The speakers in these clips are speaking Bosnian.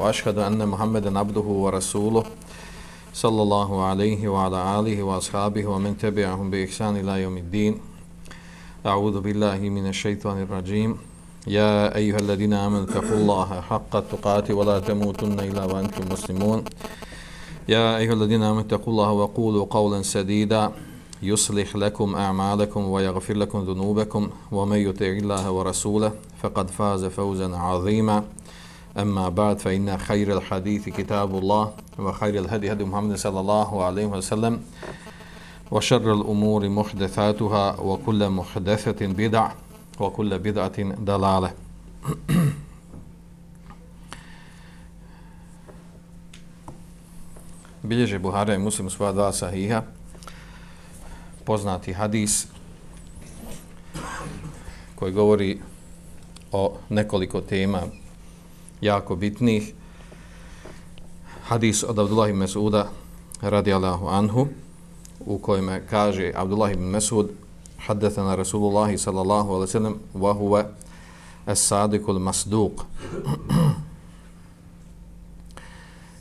وأشهد أن محمدا عبده ورسوله صلى الله عليه وعلى آله وأصحابه ومن تبعهم بإحسان إلى يوم الدين. أعوذ بالله من الشيطان الرجيم. يا أيها الذين آمنوا اتقوا الله حق التقاته ولا تموتن إلا وأنتم مسلمون. يا أيها الذين آمنوا اتقوا الله وقولوا قولا سديدا. يصلح لكم أعمالكم ويغفر لكم ذنوبكم. ومن يطع الله ورسوله فقد فاز فوزا عظيما. أما بعد فإن خير الحديث كتاب الله وخير الهدي هدي محمد صلى الله عليه وسلم وشر الأمور محدثاتها وكل محدثة بدع وكل بدعة دلالة bilježe Buhara i Muslim svoja dva sahiha, poznati hadis koji govori o nekoliko tema jako bitnih. Hadis od Abdullah ibn Mesuda radijallahu anhu u kojem kaže Abdullah ibn Mesud حدثنا رسول الله صلى الله عليه وسلم وهو الصادق المصدوق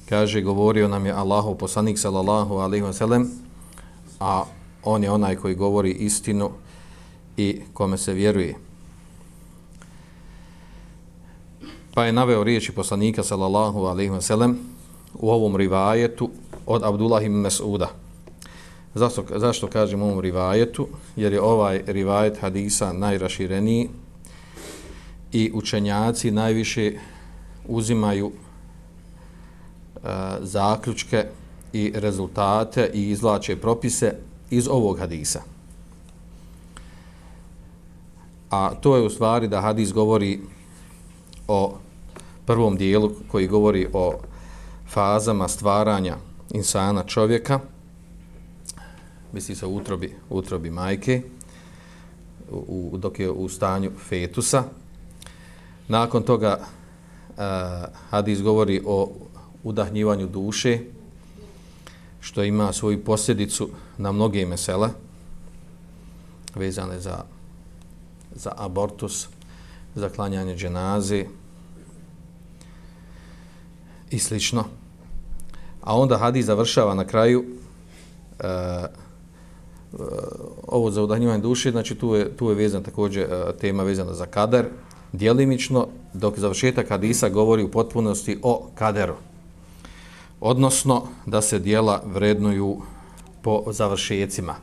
kaže govorio nam je Allahu poslanik sallallahu alejhi ve sellem a on je onaj koji govori istinu i kome se vjeruje Pa je naveo riječi poslanika sallallahu alejhi ve sellem u ovom rivajetu od Abdullah ibn Mas'uda zašto zašto kažem u ovom rivajetu jer je ovaj rivajet hadisa najrašireniji i učenjaci najviše uzimaju e, zaključke i rezultate i izvlače propise iz ovog hadisa. A to je u stvari da hadis govori o prvom dijelu koji govori o fazama stvaranja insana čovjeka, misli se u utrobi, utrobi majke, u, dok je u stanju fetusa. Nakon toga uh, hadis govori o udahnjivanju duše, što ima svoju posljedicu na mnoge mesele, vezane za, za abortus, za klanjanje dženaze i slično. A onda hadis završava na kraju uh, uh, ovo za udahnjivanje duše, znači tu je, tu je vezan također uh, tema vezana za kader, dijelimično, dok završetak hadisa govori u potpunosti o kaderu odnosno da se dijela vrednuju po završecima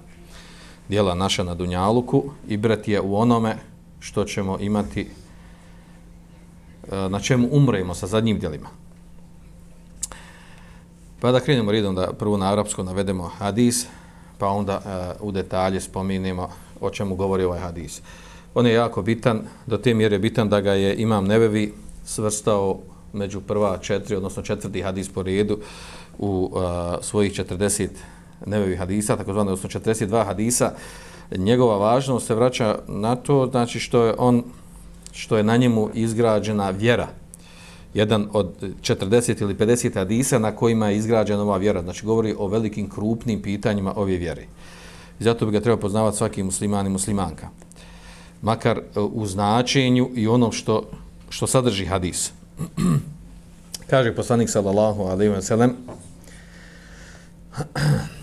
dijela naša na Dunjaluku i brat je u onome što ćemo imati na čemu umremo sa zadnjim dijelima. Pa da krenemo redom da prvo na arapsko navedemo hadis, pa onda uh, u detalje spominemo o čemu govori ovaj hadis. On je jako bitan, do te mjere bitan da ga je Imam Nevevi svrstao među prva četiri, odnosno četvrti hadis po redu u uh, svojih 40 nebevi hadisa, takozvano, odnosno 42 hadisa, njegova važnost se vraća na to, znači što je on, što je na njemu izgrađena vjera. Jedan od 40 ili 50 hadisa na kojima je izgrađena ova vjera. Znači govori o velikim krupnim pitanjima ove vjere. I zato bi ga treba poznavati svaki musliman i muslimanka. Makar e, u značenju i onom što, što sadrži hadis. Kaže poslanik sallallahu alaihi wa sellem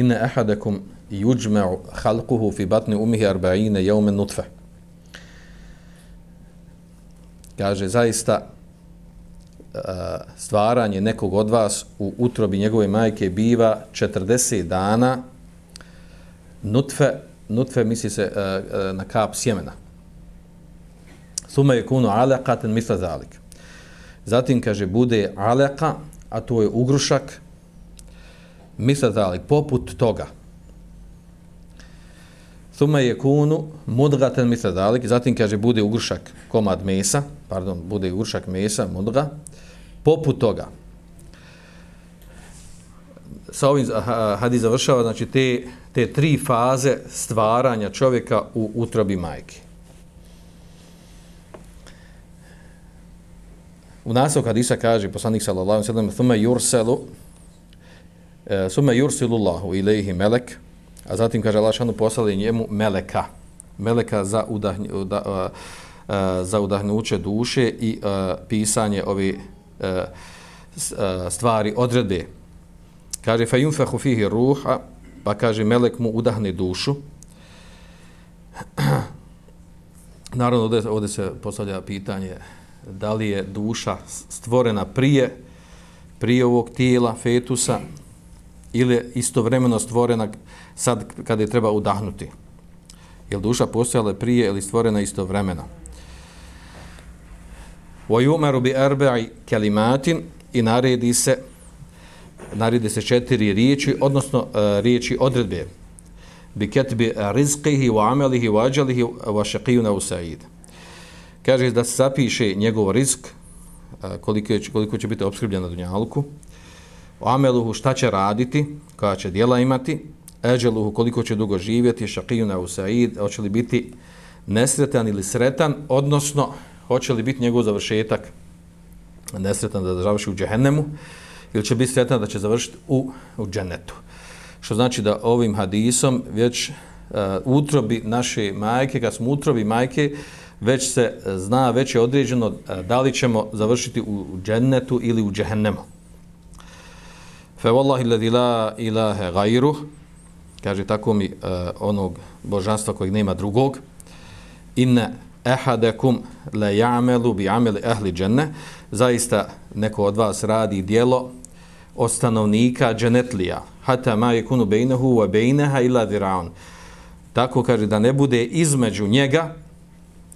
Inne ahadakum yujma'u khalquhu fi batni ummihi 40 yawman nutfa. Kaže zaista e, stvaranje nekog od vas u utrobi njegove majke biva 40 dana nutfe, nutfe misli se e, e, na kap sjemena. Suma je kunu alaqatan misla zalik. Zatim kaže bude alaka, a to je ugrušak, misla zalik, poput toga. Thumma yakunu mudghatan mudgatan misla. Zatim kaže bude ugršak komad mesa, pardon, bude ugršak mesa, mudga, poput toga. sa ovim hadis završava znači te, te tri faze stvaranja čovjeka u utrobi majke. U nastavku hadisa kaže poslanik sallallahu alejhi ve sellem thumma yursalu e, Suma yursilu Allahu ilayhi melek a zatim kaže Allah šanu poslali njemu meleka meleka za udahn, uda, uh, uh, za udahnuće duše i uh, pisanje ove uh, stvari odrede. kaže fa yunfakhu fihi ruha pa kaže melek mu udahne dušu naravno ovdje, ovdje se postavlja pitanje da li je duša stvorena prije prije ovog tijela fetusa ili je istovremeno stvorena sad kada je treba udahnuti. Je li duša postojala prije ili stvorena istovremeno? وَيُمَرُ بِأَرْبَعِ كَلِمَاتٍ i naredi se naredi se četiri riječi, odnosno uh, riječi odredbe. bi ketbi rizqihi wa amalihi wa ajalihi wa shaqiyuna usaid. Kaže da se zapiše njegov rizk, koliko, je, koliko će biti obskrbljen na dunjalku, o ameluhu šta će raditi, koja će djela imati, eđeluhu koliko će dugo živjeti, šaqijuna usaid, hoće li biti nesretan ili sretan, odnosno hoće li biti njegov završetak nesretan da završi u džehennemu, ili će biti sretan da će završiti u, u džennetu. Što znači da ovim hadisom već uh, utrobi naše majke, kad smo utrobi majke, već se zna, već je određeno uh, da li ćemo završiti u džennetu ili u džehennemu. Fe wallahi alladhi la ilaha ghayru kaže tako mi uh, onog božanstva kojeg nema drugog inna ahadakum la ya'malu bi amali ahli janna zaista neko od vas radi djelo od stanovnika dženetlija hatta ma yakunu bainahu wa bainaha illa dhira'un tako kaže da ne bude između njega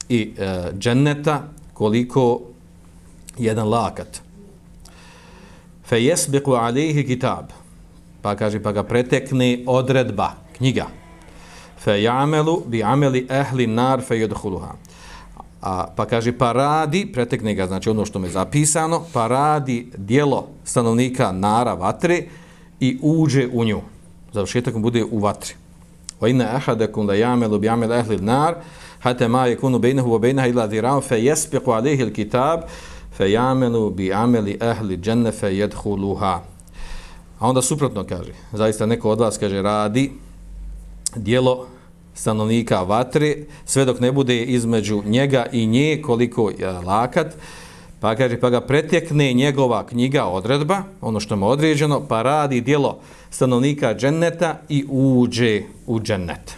i uh, dženneta koliko jedan lakat fe jesbiku alihi kitab. Pa kaže pa ga pretekne odredba knjiga. Fe jamelu bi ameli ehli nar fe jodhuluha. a pa kaže pa radi pretekne ga znači ono što me zapisano pa radi dijelo stanovnika nara vatre i uđe u nju. Završetak bude u vatri. Wa inna ahadakum la ya'malu bi amali ahli an-nar hatta ma yakunu baynahu wa baynaha illa dhira'un fa yasbiqu alayhi alkitab fejamelu bi ameli ehli džennefe jedhuluha. A onda suprotno kaže, zaista neko od vas kaže, radi dijelo stanovnika vatre, sve dok ne bude između njega i nje koliko je lakat, pa kaže, pa ga pretekne njegova knjiga odredba, ono što mu određeno, pa radi dijelo stanovnika dženneta i uđe u džennet.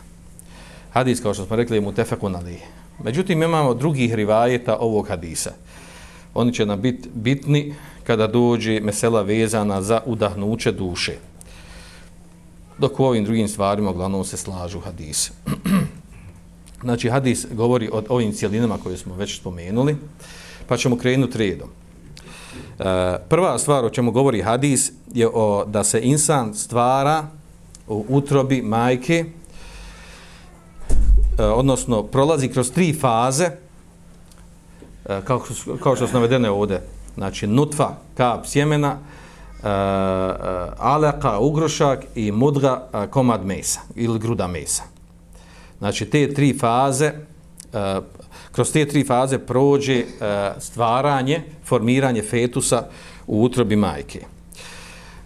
Hadis, kao što smo rekli, je mu tefekun ali. Međutim, imamo drugih rivajeta ovog hadisa oni će nam biti bitni kada dođe mesela vezana za udahnuće duše. Dok u ovim drugim stvarima uglavnom se slažu hadise. znači, hadis govori o ovim cijelinama koje smo već spomenuli, pa ćemo krenuti redom. E, prva stvar o čemu govori hadis je o, da se insan stvara u utrobi majke, e, odnosno prolazi kroz tri faze, Eh, kao, kao što su navedene ovdje, znači nutfa, kap sjemena, uh, ugrošak i mudga, komad mesa ili gruda mesa. Znači te tri faze, kroz te tri faze prođe stvaranje, formiranje fetusa u utrobi majke.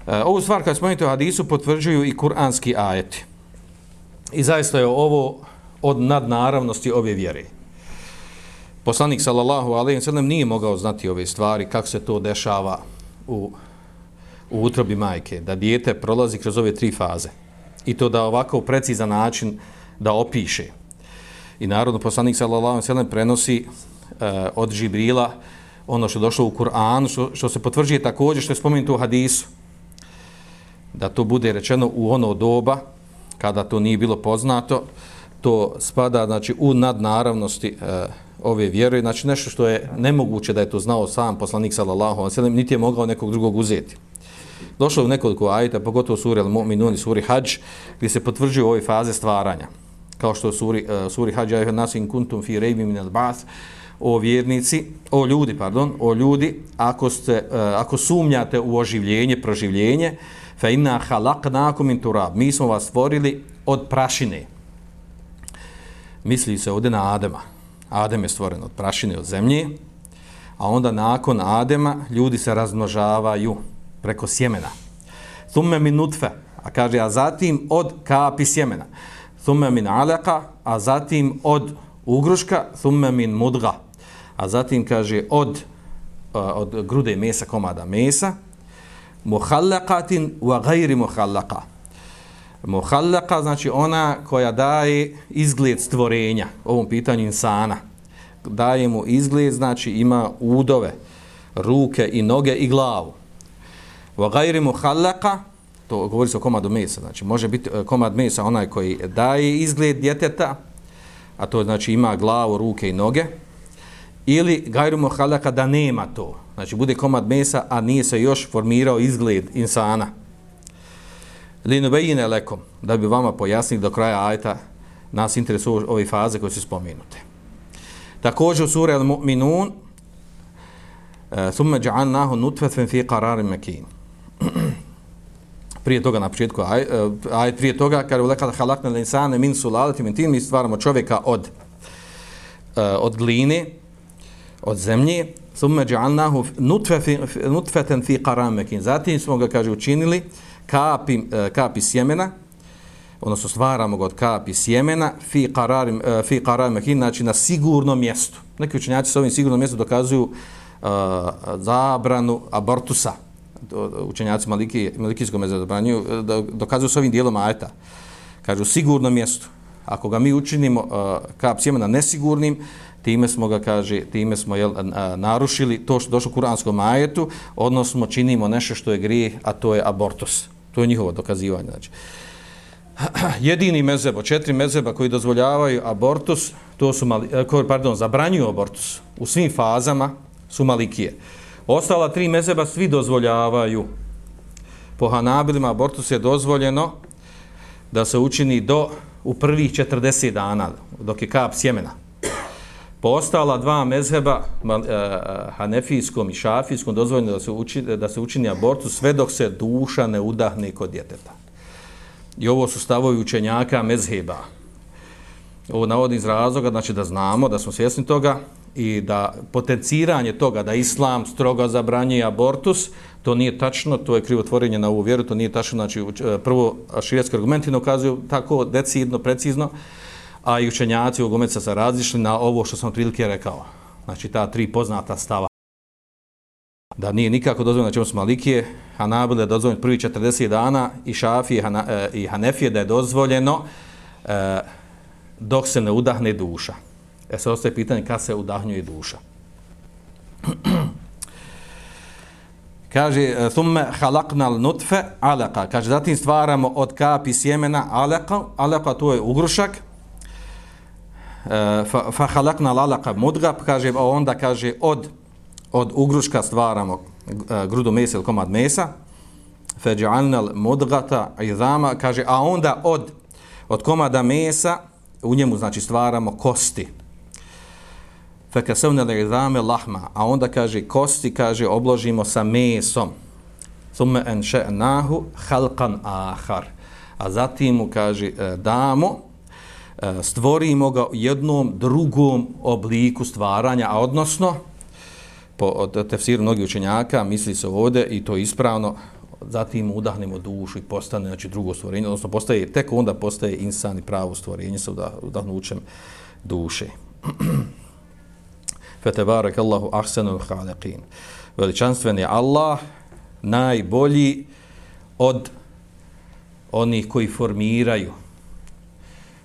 Uh, ovu stvar kad spomenuti u hadisu potvrđuju i kuranski ajeti. I zaista je ovo od nadnaravnosti ove vjere poslanik sallallahu alejhi ve sellem nije mogao znati ove stvari kako se to dešava u u utrobi majke da dijete prolazi kroz ove tri faze. I to da ovako u precizan način da opiše. I narodno poslanik sallallahu alejhi ve sellem prenosi uh, od Džibrila ono što je došlo u Kur'anu što, što se potvrđuje također što je spomenuto u hadisu. Da to bude rečeno u ono doba kada to nije bilo poznato to spada znači u nadnaravnosti uh, ove vjere, znači nešto što je nemoguće da je to znao sam poslanik sallallahu alejhi ve sellem, niti je mogao nekog drugog uzeti. Došlo u nekoliko ajeta, pogotovo suri Al-Mu'minun i suri Hadž, gdje se potvrđuju ove faze stvaranja. Kao što suri, uh, suri Hadž, ajha nas in kuntum fi rejbi min al-ba'th, o vjernici, o ljudi, pardon, o ljudi, ako, ste, uh, ako sumnjate u oživljenje, proživljenje, fa inna khalaqnakum min turab. Mi smo vas stvorili od prašine. Misli se ovdje na Adema. Adem je stvoren od prašine, od zemlje, a onda nakon Adema ljudi se razmnožavaju preko sjemena. Thumme min nutfe, a kaže, a zatim od kapi sjemena. Thumme min alaka, a zatim od ugruška, thumme min mudga. A zatim kaže od, eh, od grude mesa, komada mesa, muhallakatin wa gajri muhallaka. Muhallaka znači ona koja daje izgled stvorenja, ovom pitanju insana. Daje mu izgled, znači ima udove, ruke i noge i glavu. Wa gajri muhallaka, to govori se o komadu mesa, znači može biti e, komad mesa onaj koji daje izgled djeteta, a to znači ima glavu, ruke i noge, ili gajru muhallaka da nema to, Znači, bude komad mesa, a nije se još formirao izgled insana linubejine lekom, da bi vama pojasnili do kraja ajta, nas interesuju ove faze koje su spomenute. Također u suri Al-Mu'minun, e, thumme dža'an nahu nutvetven fi qararim mekin. prije toga na početku, aj, e, aj prije toga, kada ulekada halakne l'insane min sulalati min tin mi stvaramo čovjeka od, e, od gline, od zemlje, Thumme ja'alnahu nutfatan fi qararin makin. Zatim smo ga kaže učinili kapi e, kapi sjemena odnosno stvaramo ga od kapi sjemena fi qararim e, fi qararim makin znači na sigurnom mjestu. Neki učenjaci sa ovim sigurnom mjestu dokazuju uh, zabranu abortusa. Učenjaci maliki malikijskom mezhebranju dokazuju s ovim dijelom ajeta. Kažu sigurno mjesto. Ako ga mi učinimo uh, kap sjemena nesigurnim, time smo ga kaže time smo jel, narušili to što došlo u kuranskom ajetu odnosno činimo nešto što je grije a to je abortus to je njihovo dokazivanje znači. Jedini mezheb od četiri mezeba koji dozvoljavaju abortus to su mali, eh, pardon zabranjuju abortus u svim fazama su malikije. Ostala tri mezeba svi dozvoljavaju. Po Hanabilima abortus je dozvoljeno da se učini do u prvih 40 dana dok je kap sjemena postala dva mezheba, e, e, hanefijskom i šafijskom, dozvoljeno da se, uči, da se učini abortu sve dok se duša ne udahne kod djeteta. I ovo su stavovi učenjaka mezheba. Ovo navodi iz razloga, znači da znamo, da smo svjesni toga i da potenciranje toga da islam strogo zabranje abortus, to nije tačno, to je krivotvorenje na ovu vjeru, to nije tačno, znači e, prvo širijatski argumenti ne ukazuju tako decidno, precizno, a i učenjaci ovog Gomeca se različili na ovo što sam otprilike rekao. Znači ta tri poznata stava. Da nije nikako dozvoljeno na čemu su Malikije, Hanabile je dozvoljeno prvi 40 dana i Šafije Hana, e, i Hanefije da je dozvoljeno e, dok se ne udahne duša. E sad ostaje pitanje kada se udahnjuje duša. Kaže, thumma thumme halaknal nutfe alaka. Kaže, zatim stvaramo od kapi sjemena alaka. Alaka to je ugrušak Eh, fa, fa halakna lalaka mudga, pa kaže, a onda kaže od, od ugruška stvaramo eh, grudu mesa ili komad mesa, fajalna mudgata idama, kaže, a onda od, od komada mesa u njemu znači stvaramo kosti. Fekasavne le lahma, a onda kaže kosti, kaže, obložimo sa mesom. Thumme ansha'nahu khalqan akhar ahar. A zatim mu kaže, eh, damo, E, stvorimo ga u jednom drugom obliku stvaranja, a odnosno, po tefsiru mnogih učenjaka, misli se ovdje i to ispravno, zatim udahnemo dušu i postane znači, drugo stvorenje, odnosno postaje, tek onda postaje insan i pravo stvorenje sa udahnućem duše. Fetebarek Allahu ahsenu khaliqin. Veličanstven je Allah najbolji od onih koji formiraju,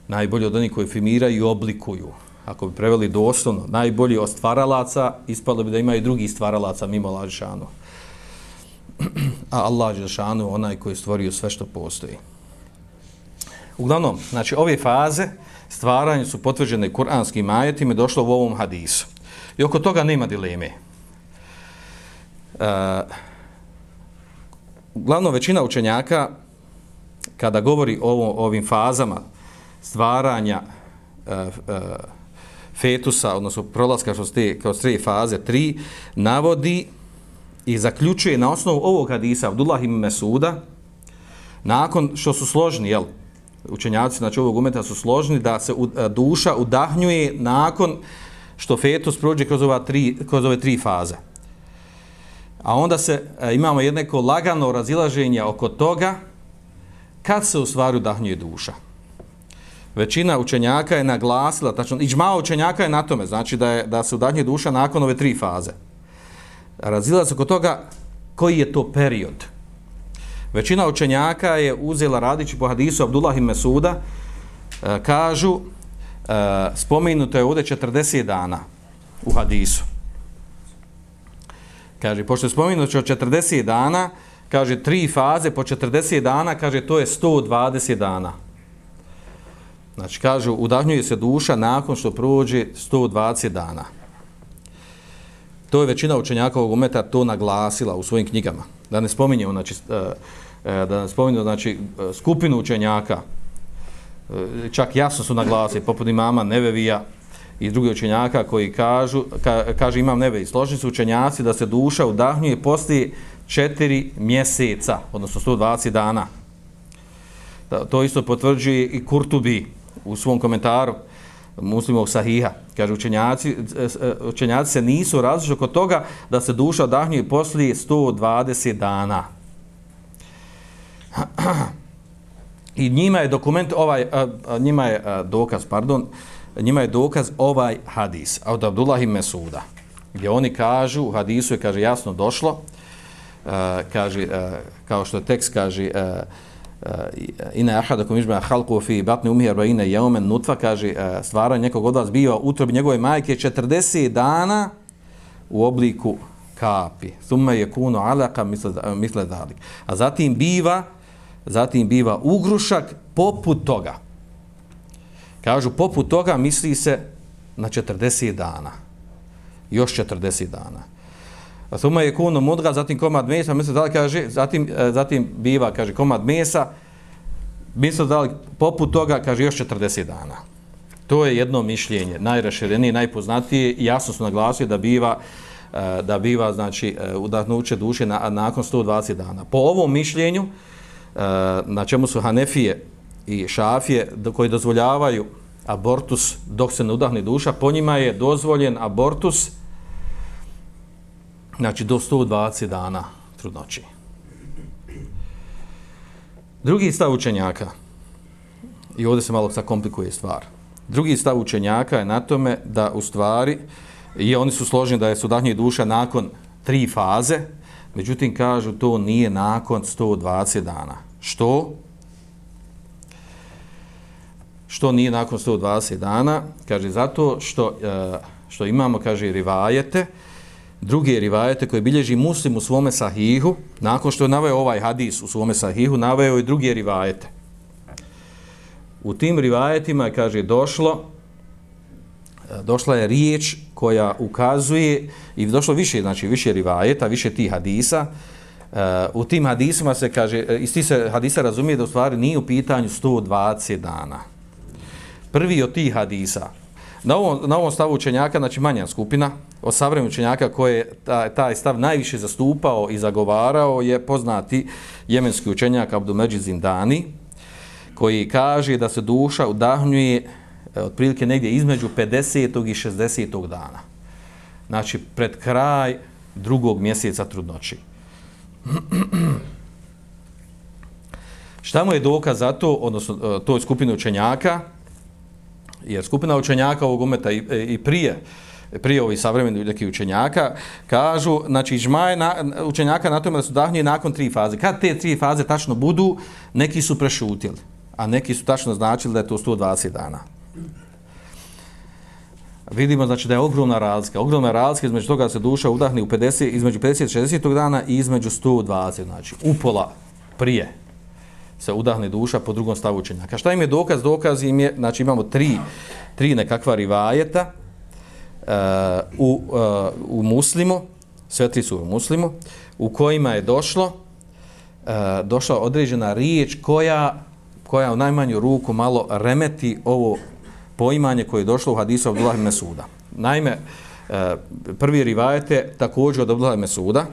najbolji od onih koji filmiraju i oblikuju. Ako bi preveli doslovno, najbolji od stvaralaca, ispalo bi da ima i drugi stvaralaca mimo Lađešanu. A Allah Lažešanu onaj koji je stvorio sve što postoji. Uglavnom, znači ove faze stvaranja su potvrđene kuranskim ajetima i došlo u ovom hadisu. I oko toga nema dileme. Uh, uglavnom, većina učenjaka, kada govori o ovim fazama stvaranja e, e, fetusa, odnosno prolaska kroz te, kroz tri faze, tri, navodi i zaključuje na osnovu ovog hadisa Abdullah ibn Mesuda, nakon što su složni, jel, učenjaci znači ovog umeta su složni da se u, eh, duša udahnjuje nakon što fetus prođe kroz, ova tri, kroz ove tri faze. A onda se e, imamo jedneko lagano razilaženje oko toga kad se u stvari udahnjuje duša. Većina učenjaka je naglasila, tačno, iđma učenjaka je na tome, znači da, je, da se udanje duša nakon ove tri faze. Razila se oko toga koji je to period. Većina učenjaka je uzela radići po hadisu Abdullah i Mesuda, e, kažu, e, spomenuto je ovdje 40 dana u hadisu. Kaže, pošto je spomenuto 40 dana, kaže, tri faze po 40 dana, kaže, to je 120 dana. Znači, kažu, udahnjuje se duša nakon što prođe 120 dana. To je većina učenjaka ovog umeta to naglasila u svojim knjigama. Da ne spominjemo, znači, e, e, da ne da znači e, skupinu učenjaka čak jasno su naglasili poput imama Nevevija i drugi učenjaka koji kažu ka, kaže imam Neve i složni su učenjaci da se duša udahnjuje poslije četiri mjeseca odnosno 120 dana to isto potvrđuje i Kurtubi u svom komentaru muslimovog sahiha kaže učenjaci, e, e, učenjaci se nisu različili kod toga da se duša odahnjuje poslije 120 dana I njima je dokument ovaj e, njima je dokaz, pardon, njima je dokaz ovaj hadis od Abdullah i Mesuda. Gdje oni kažu, u hadisu je kaže jasno došlo, kaže kao što tekst kaže kaže, ina ahadakum izma khalqu fi batni ummi 40 yawman nutfa kaže e, stvaranje nekog od vas bio utrobi njegove majke 40 dana u obliku kapi thumma yakunu alaqa misla misla zalik a zatim biva zatim biva ugrušak poput toga. Kažu, poput toga misli se na 40 dana. Još 40 dana. Pa suma je kuno mudra, zatim komad mesa, misle da li kaže, zatim, e, zatim biva, kaže, komad mesa, misle da li poput toga, kaže, još 40 dana. To je jedno mišljenje, najraširenije, najpoznatije, jasno su naglasili da biva, e, da biva, znači, e, udahnuće duše na, nakon 120 dana. Po ovom mišljenju, na čemu su Hanefije i Šafije koji dozvoljavaju abortus dok se ne udahne duša, po njima je dozvoljen abortus znači do 120 dana trudnoći. Drugi stav učenjaka, i ovdje se malo zakomplikuje komplikuje stvar, drugi stav učenjaka je na tome da u stvari, i oni su složeni da je sudahnje duša nakon tri faze, međutim kažu to nije nakon 120 dana. Što? Što nije nakon 120 dana? Kaže, zato što, e, što imamo, kaže, rivajete, druge rivajete koje bilježi muslim u svome sahihu, nakon što je naveo ovaj hadis u svome sahihu, naveo i druge rivajete. U tim rivajetima, kaže, došlo, e, došla je riječ koja ukazuje, i došlo više, znači više rivajeta, više tih hadisa, e, u tim hadisima se kaže, e, iz tih se hadisa razumije da u stvari nije u pitanju 120 dana. Prvi od tih hadisa, na ovom, na ovom stavu učenjaka, znači manja skupina, od savremenih učenjaka koje taj, taj stav najviše zastupao i zagovarao je poznati jemenski učenjak Abdumeđi Zindani, koji kaže da se duša udahnjuje e, otprilike negdje između 50. i 60. dana. Znači, pred kraj drugog mjeseca trudnoći. Šta mu je dokaz za to, odnosno e, toj skupini učenjaka, jer skupina učenjaka ovog umeta i, e, i prije, prije ovih savremenih nekih učenjaka, kažu, znači, žmaje na, učenjaka na tome da su dahnije nakon tri faze. Kad te tri faze tačno budu, neki su prešutili, a neki su tačno značili da je to 120 dana vidimo znači da je ogromna razlika. Ogromna razlika između toga se duša udahni u 50, između 50 i 60 dana i između 120, znači upola prije se udahne duša po drugom stavu učenjaka. Šta im je dokaz? Dokaz im je, znači imamo tri, tri nekakva rivajeta Eh, u, uh, u muslimu, sve tri su u muslimu, u kojima je došlo, uh, došla određena riječ koja, koja u najmanju ruku malo remeti ovo poimanje koje je došlo u hadisu Abdullah Mesuda. Naime, prvi rivajet je također od Abdullah Mesuda,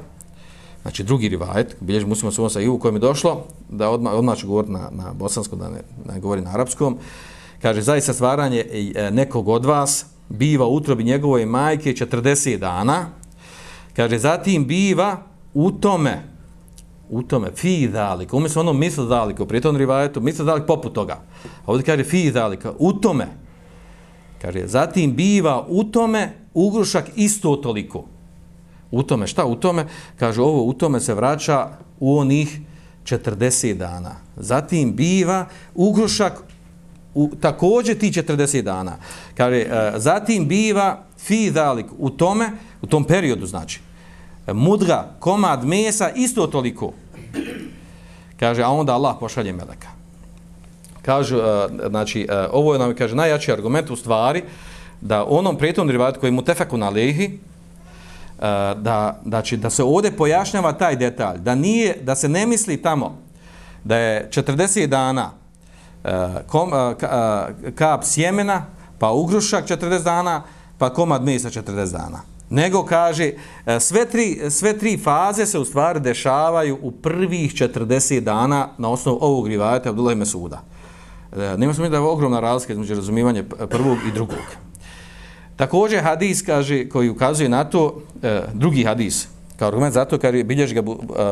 znači drugi rivajet, bilježi muslima svojom sa Ivu, kojem je došlo, da odmah, odmah ću govoriti na, na bosanskom, da ne, ne govori na arapskom, kaže, zaista stvaranje nekog od vas biva utrobi njegove majke 40 dana, kaže, zatim biva u tome, u tome, fi dalik, umjesto ono misl dalik, prije tom rivajetu, misl dalik poput toga. A ovdje kaže fi dalik, u tome. Kaže, zatim biva u tome ugrušak isto toliko. U tome, šta u tome? Kaže, ovo u tome se vraća u onih 40 dana. Zatim biva ugrušak u također ti 40 dana. Kaže, e, zatim biva fi dalik u tome, u tom periodu znači, mudra, komad mesa, isto toliko. Kaže, a onda Allah pošalje meleka. Kaže, uh, znači, uh, ovo je nam, kaže, najjači argument u stvari, da onom prijetom derivatu koji mu tefeku na lehi, e, da, znači, da se ovdje pojašnjava taj detalj, da, nije, da se ne misli tamo da je 40 dana Eh, kom, eh, eh, kap sjemena, pa ugrušak 40 dana, pa komad mesa 40 dana nego kaže sve tri, sve tri faze se u stvari dešavaju u prvih 40 dana na osnovu ovog rivajata Abdullah Mesuda. Nema smo da je ogromna razlika između razumivanja prvog i drugog. Također hadis kaže, koji ukazuje na to, drugi hadis, kao argument zato kad bilježi ga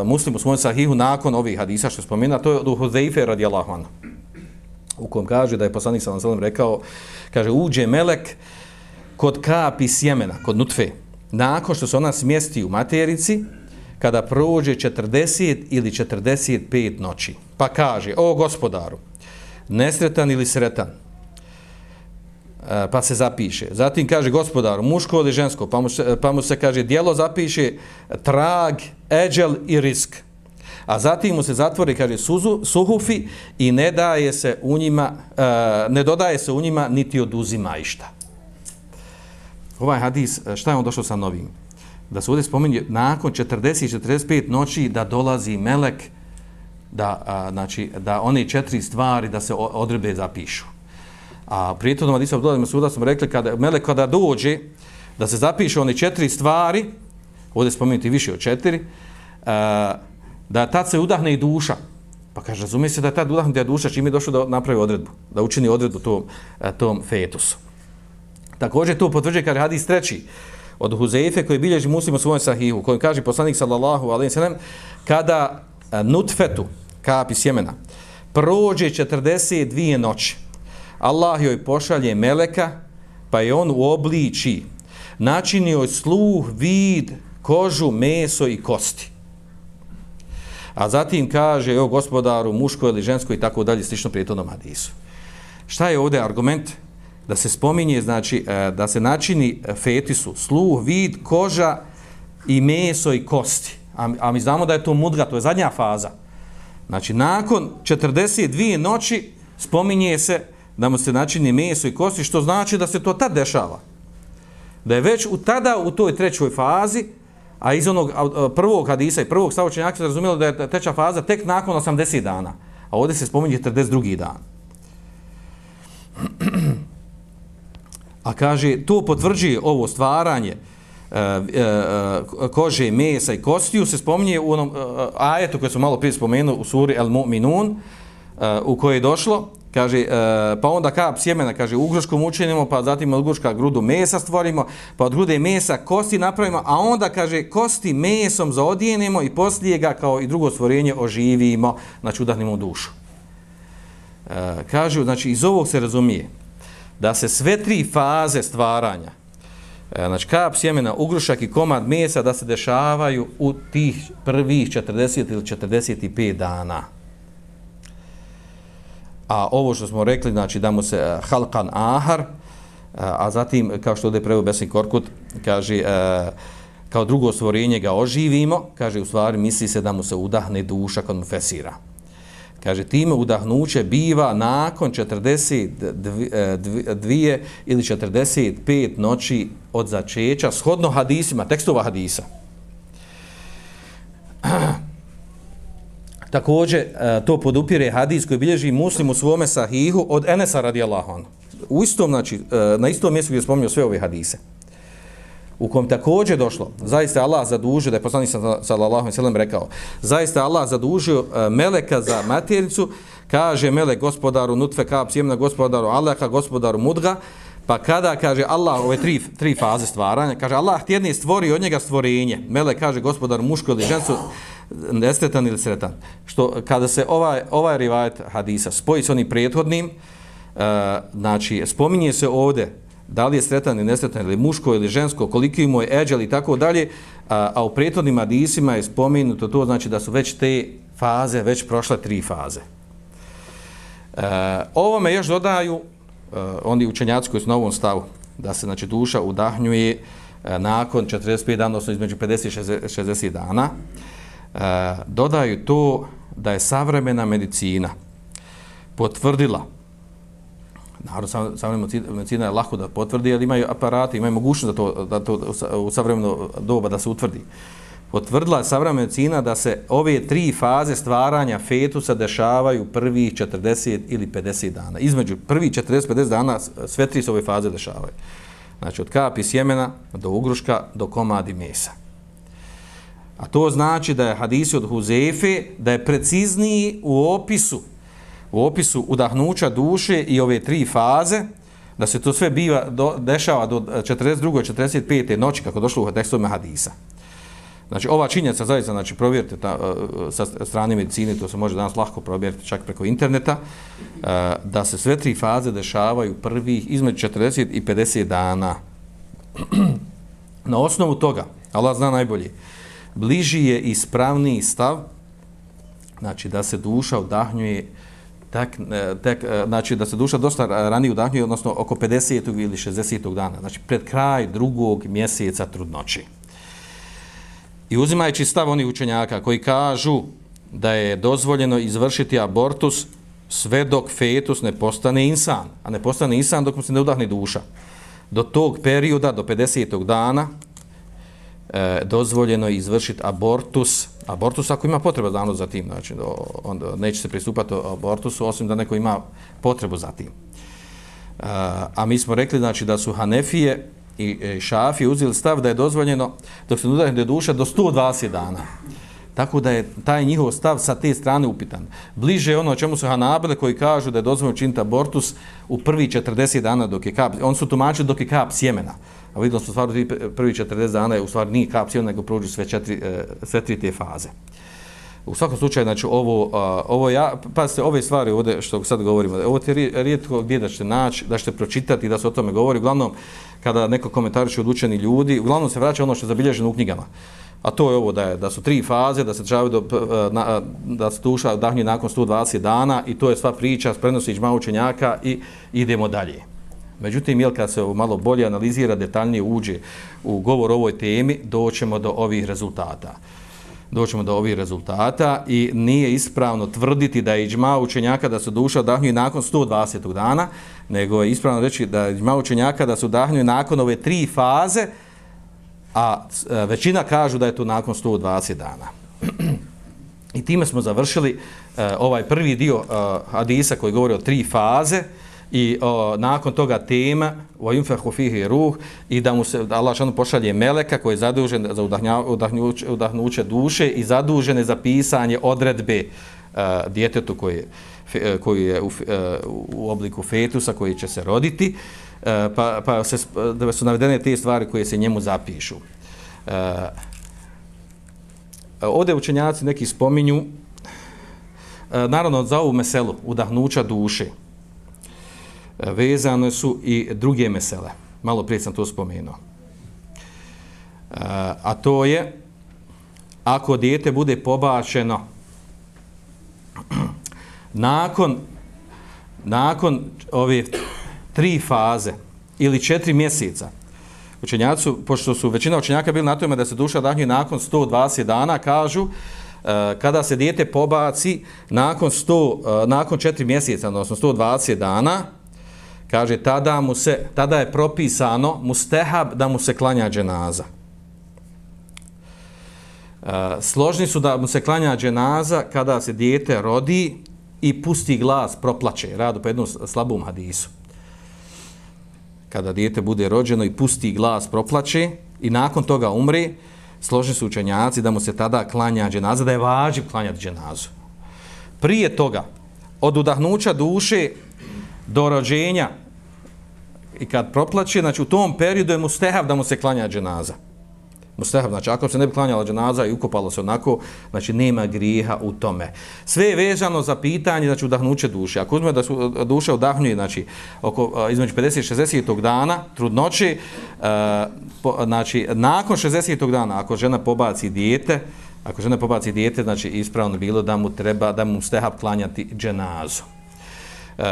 muslim u svojom sahihu nakon ovih hadisa što spomina, to je od Huzeife radijalahu anhu. U kom kaže da je poslanik sallam rekao, kaže, uđe melek kod kapi sjemena, kod nutfe, nakon što se ona smjesti u materici, kada prođe 40 ili 45 noći. Pa kaže, o gospodaru, nesretan ili sretan, e, pa se zapiše. Zatim kaže gospodaru, muško ili žensko, pa mu se, pa mu se kaže, dijelo zapiše trag, eđel i risk. A zatim mu se zatvori, kaže, suzu, suhufi i ne daje se u njima, uh, ne dodaje se u njima niti oduzima išta ovaj hadis, e, šta je on došao sa novim? Da se ovdje spominje, nakon 40-45 noći da dolazi melek, da, a, znači, da one četiri stvari da se odrebe zapišu. A prije to Hadisa Abdullah Masuda smo rekli, kada, melek kada dođe, da se zapiše one četiri stvari, ovdje spomenuti više od četiri, a, da tad se udahne i duša. Pa kaže, razumije se da je tad udahnuta duša čim je došao da napravi odredbu, da učini odredbu tom, e, tom fetusu. Također to potvrđuje kad hadis treći od Huzeife koji bilježi muslim u svojom sahihu, kojim kaže poslanik sallallahu alaihi sallam, kada e, nutfetu, kapi sjemena, prođe 42 noći, Allah joj pošalje meleka, pa je on u obliči, načini joj sluh, vid, kožu, meso i kosti. A zatim kaže, o gospodaru, muško ili žensko i tako dalje, slično prijetovnom hadisu. Šta je ovdje argument? da se spominje, znači, e, da se načini e, fetisu, sluh, vid, koža i meso i kosti. A, a mi znamo da je to mudra, to je zadnja faza. Znači, nakon 42 noći spominje se da mu se načini meso i kosti, što znači da se to tad dešava. Da je već u tada, u toj trećoj fazi, a iz onog prvog hadisa i prvog stavočenjaka se razumijelo da je treća faza tek nakon 80 dana. A ovdje se spominje 42. dan. A kaže, to potvrđuje ovo stvaranje uh, uh, kože, mesa i kostiju, se spominje u onom ajetu koje smo malo prije spomenuli u suri El Mu'minun, u kojoj je došlo, kaže, e, pa onda kap sjemena, kaže, ugruškom učinimo, pa zatim od gruška grudu mesa stvorimo, pa od grude mesa kosti napravimo, a onda, kaže, kosti mesom zaodijenimo i poslije ga kao i drugo stvorenje oživimo, znači udahnimo dušu. E, kaže, znači, iz ovog se razumije, da se sve tri faze stvaranja, e, znači kap sjemena, ugrušak i komad mesa, da se dešavaju u tih prvih 40 ili 45 dana. A ovo što smo rekli, znači da mu se uh, halkan ahar, uh, a zatim, kao što ovdje previo Besin Korkut, kaže, eh, kao drugo stvorenje ga oživimo, kaže, u stvari misli se da mu se udahne duša konfesira. mu fesira. Kaže, time udahnuće biva nakon 42 e, ili 45 noći od začeća, shodno hadisima, tekstova hadisa. Također, e, to podupire hadis koji bilježi muslim u svome sahihu od Enesa radijallahu anhu. u istom, znači, e, na istom mjestu gdje je spominio sve ove hadise, u kom također došlo, zaista Allah zadužio, da je poslanik sallallahu alejhi ve sellem rekao, zaista Allah zadužio e, meleka za matericu, kaže melek gospodaru nutfe kap sjemna gospodaru Allaha gospodaru mudga, pa kada kaže Allah ove tri, tri faze stvaranja, kaže Allah tjedni stvori od njega stvorenje, Mele kaže gospodar muško ili žensko, nesretan ili sretan. Što kada se ovaj ovaj rivajet hadisa spoji s onim prethodnim, e, znači spominje se ovdje da li je sretan ili nesretan ili muško ili žensko, koliki mu je eđel i tako dalje, a, a u prethodnim hadisima je spomenuto to znači da su već te faze već prošle tri faze. E, ovo me još dodaju Eh, oni učenjaci koji su na ovom stavu da se znači duša udahnjuje uh, nakon 45 dana, odnosno između 50 i 60 dana. Uh, dodaju to da je savremena medicina potvrdila Naravno, savremena medicina je lako da potvrdi, ali imaju aparate, imaju mogućnost da to, da to u savremeno doba da se utvrdi. Potvrdila je savremena medicina da se ove tri faze stvaranja fetusa dešavaju prvi 40 ili 50 dana. Između prvi 40-50 dana sve tri se ove faze dešavaju. Znači, od kapi sjemena do ugruška do komadi mesa. A to znači da je hadisi od Huzefe, da je precizniji u opisu, u opisu udahnuća duše i ove tri faze, da se to sve biva, do, dešava do 42. 45. noći, kako došlo u tekstovima hadisa. Znači, ova činjenica, zaista, znači, provjerite ta, e, e, sa strane medicine, to se može danas lahko provjeriti čak preko interneta, e, da se sve tri faze dešavaju prvih između 40 i 50 dana. Na osnovu toga, Allah zna najbolje, bliži je ispravniji stav, znači da se duša udahnjuje tak, tak, tek, znači da se duša dosta ranije udahnjuje, odnosno oko 50. ili 60. dana, znači pred kraj drugog mjeseca trudnoći. I uzimajući stav onih učenjaka koji kažu da je dozvoljeno izvršiti abortus sve dok fetus ne postane insan, a ne postane insan dok mu se ne udahne duša. Do tog perioda, do 50. dana, e, dozvoljeno je izvršiti abortus, abortus ako ima potreba dano za tim, znači onda neće se pristupati abortusu osim da neko ima potrebu za tim. E, a mi smo rekli znači da su Hanefije i e, Šafi uzeli stav da je dozvoljeno dok se udahne duša do 120 dana. Tako da je taj njihov stav sa te strane upitan. Bliže je ono čemu su Hanabele koji kažu da je dozvoljeno činiti abortus u prvi 40 dana dok je kap, on su tumačili dok je kap sjemena. A vidimo su stvarno prvi 40 dana je u stvari nije kap sjemena, nego prođu sve, četiri, e, sve tri te faze. U svakom slučaju, znači, ovo, ovo ja, pa se ove stvari ovdje što sad govorimo, ovo ti je rijetko gdje da ćete naći, da ćete pročitati da se o tome govori. Uglavnom, kada neko komentariše od učeni ljudi, uglavnom se vraća ono što je zabilježeno u knjigama. A to je ovo da je da su tri faze, da se do e, na, e, da se duša dahnje nakon 120 dana i to je sva priča, prenosi džma učenjaka i idemo dalje. Međutim, jel kad se malo bolje analizira, detaljnije uđe u govor o ovoj temi, doćemo do ovih rezultata. Doćemo do ovih rezultata i nije ispravno tvrditi da je džma učenjaka da se duša dahnjuje nakon 120 dana, nego je ispravno reći da ima učenjaka da se dahnjuje nakon ove tri faze, a e, većina kažu da je to nakon 120 dana. I time smo završili uh, ovaj prvi dio uh, hadisa koji govori o tri faze i uh, nakon toga tema wa infehu fihi ruh i da mu se da Allah šanu pošalje meleka koji je zadužen za udahnuće, udahnuće duše i zadužen je za pisanje odredbe uh, djetetu koji je, E, koji je e, u, u obliku fetusa koji će se roditi. E, pa, pa se, da su navedene te stvari koje se njemu zapišu. Ovdje učenjaci neki spominju, naravno za ovu meselu, udahnuća duše, vezane su i druge mesele. Malo prije sam to spomenuo. A to je, ako dijete bude pobačeno nakon nakon ove tri faze ili četiri mjeseca. Učenjaci, pošto su većina učenjaka bili na tome da se duša dahnje nakon 120 dana, kažu e, kada se dijete pobaci nakon 100, e, nakon 4 mjeseca, odnosno 120 dana, kaže tada mu se tada je propisano mustehab da mu se klanja dženaza. E, složni su da mu se klanja dženaza kada se dijete rodi i pusti glas, proplače, radu po jednom slabom hadisu. kada dijete bude rođeno i pusti glas, proplače i nakon toga umri, složni su učenjaci da mu se tada klanja dženaza, da je važiv klanjati dženazu. Prije toga, od udahnuća duše do rođenja i kad proplače, znači u tom periodu je mu stehav da mu se klanja dženaza. Mustahab, znači ako se ne bi klanjala dženaza i ukopalo se onako, znači nema grijeha u tome. Sve je vezano za pitanje, znači udahnuće duše. Ako uzme da su duša udahnuje, znači oko, između 50 i 60. dana trudnoće, uh, po, znači nakon 60. dana, ako žena pobaci dijete, ako žena pobaci dijete, znači ispravno bilo da mu treba, da mu Mustahab klanjati dženazu. Uh,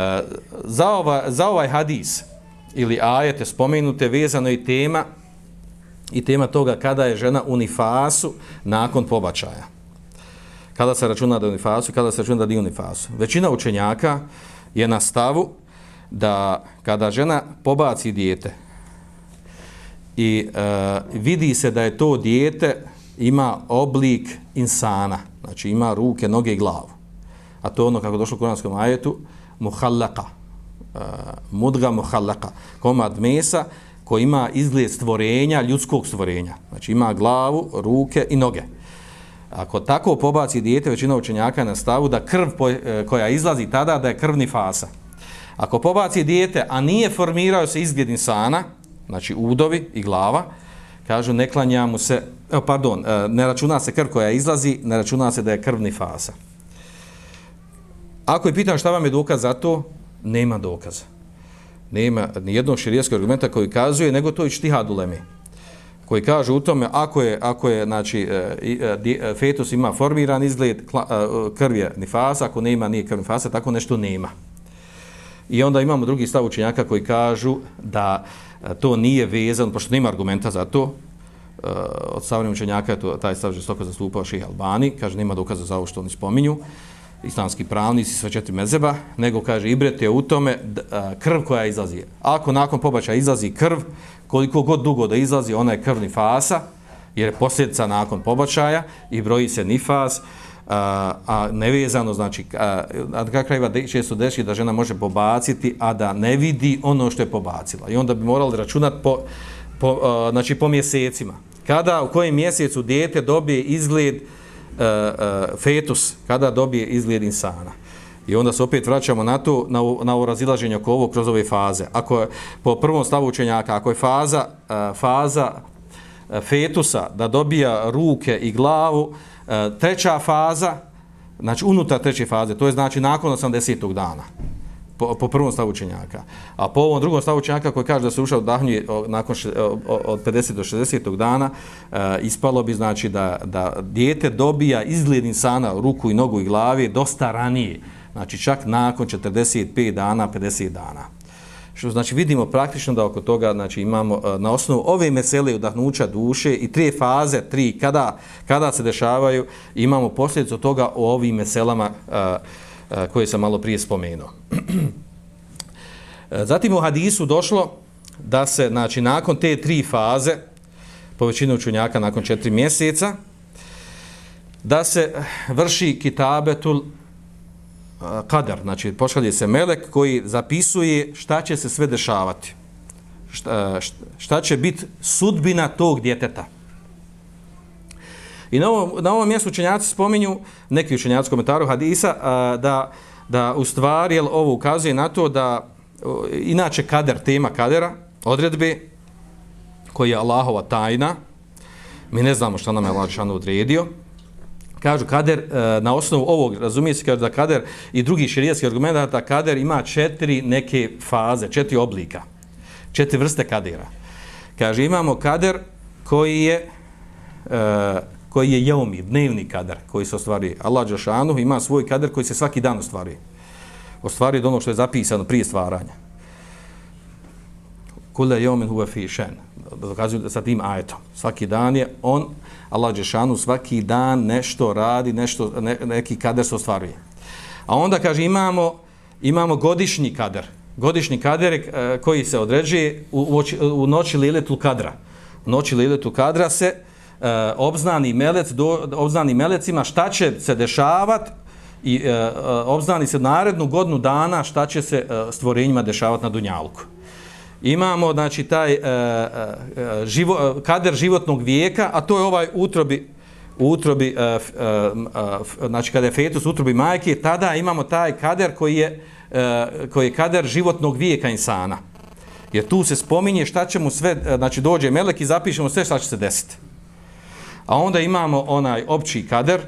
za, ova, za ovaj hadis ili ajete spomenute vezano i tema i tema toga kada je žena u nifasu nakon pobačaja. Kada se računa da je u nifasu, kada se računa da nije u nifasu. Većina učenjaka je na stavu da kada žena pobaci dijete i e, vidi se da je to dijete ima oblik insana, znači ima ruke, noge i glavu. A to ono kako došlo u kuranskom ajetu, muhallaka, e, mudga muhallaka, komad mesa, koji ima izgled stvorenja, ljudskog stvorenja. Znači ima glavu, ruke i noge. Ako tako pobaci dijete, većina učenjaka na stavu da krv e, koja izlazi tada da je krvni fasa. Ako pobaci dijete, a nije formirao se izgled insana, znači udovi i glava, kažu ne klanja mu se, pardon, e, ne računa se krv koja izlazi, ne računa se da je krvni fasa. Ako je pitan šta vam je dokaz za to, nema dokaza nema ni jednog šerijskog argumenta koji kazuje nego to je štihad uleme koji kaže u tome ako je ako je znači e, e, e, fetus ima formiran izgled e, krv je nifasa ako nema nije krv nifasa tako nešto nema. I onda imamo drugi stav učenjaka koji kažu da to nije vezano pošto nema argumenta za to od savremenih učenjaka je to taj stav žestoko zastupao Šejh Albani kaže nema dokaza za ovo što oni spominju islamski pravnici sva četiri mezeba, nego kaže ibret je u tome krv koja izlazi. Ako nakon pobačaja izlazi krv, koliko god dugo da izlazi, ona je krvni fasa, jer je posljedica nakon pobačaja i broji se nifas, a, a nevezano, znači, a, a krajeva često deši da žena može pobaciti, a da ne vidi ono što je pobacila. I onda bi morali računati po, po, a, znači, po mjesecima. Kada, u kojem mjesecu dijete dobije izgled E, e, fetus kada dobije izgled insana. I onda se opet vraćamo na to, na, na ovo razilaženje oko ovo kroz ove faze. Ako je po prvom stavu učenjaka, ako je faza, uh, faza fetusa da dobija ruke i glavu, uh, treća faza, znači unutar treće faze, to je znači nakon 80. dana po, po prvom stavu učenjaka. A po ovom drugom stavu učenjaka koji kaže da se ušao dahnje nakon še, od 50 do 60. dana, e, ispalo bi znači da, da dijete dobija izgled insana ruku i nogu i glavi dosta ranije. Znači čak nakon 45 dana, 50 dana. Što znači vidimo praktično da oko toga znači imamo e, na osnovu ove mesele udahnuća duše i tri faze, tri kada, kada se dešavaju, imamo posljedicu toga o ovim meselama uh, koje sam malo prije spomenuo. Zatim u hadisu došlo da se, znači, nakon te tri faze, po većinu učenjaka nakon četiri mjeseca, da se vrši kitabetul kadar, znači pošalje se melek koji zapisuje šta će se sve dešavati. Šta, šta će biti sudbina tog djeteta. I na ovom, na ovom mjestu učenjaci spominju, neki učenjaci komentaru hadisa, a, da, da u stvari jel, ovo ukazuje na to da o, inače kader, tema kadera, odredbe koji je Allahova tajna, mi ne znamo šta nam je Allah šanu odredio, kažu kader, e, na osnovu ovog, razumije se, kažu da kader i drugi širijski argumenta da kader ima četiri neke faze, četiri oblika, četiri vrste kadera. Kaže, imamo kader koji je e, koji je jeumi, dnevni kadar koji se ostvaruje. Allah Đašanu ima svoj kadar koji se svaki dan ostvaruje. Ostvaruje ono što je zapisano prije stvaranja. Kule jeumin huve fi šen. Dokazuju sa tim ajetom. Svaki dan je on, Allah Đašanu, svaki dan nešto radi, nešto, ne, neki kadar se ostvaruje. A onda kaže imamo, imamo godišnji kadar. Godišnji kadar je, koji se određuje u, u, u noći Liletul Kadra. U noći Liletul Kadra se e, obznani melec do, obznani melecima šta će se dešavati i e, e, obznani se narednu godinu dana šta će se e, stvorenjima dešavati na Dunjalku. imamo znači taj uh, uh, živo, uh, kader životnog vijeka, a to je ovaj utrobi utrobi uh, uh, uh, znači kada je fetus utrobi majke, tada imamo taj kader koji je uh, koji je kader životnog vijeka insana. Jer tu se spominje šta će mu sve, znači dođe melek i zapišemo sve šta će se desiti. A onda imamo onaj opći kader,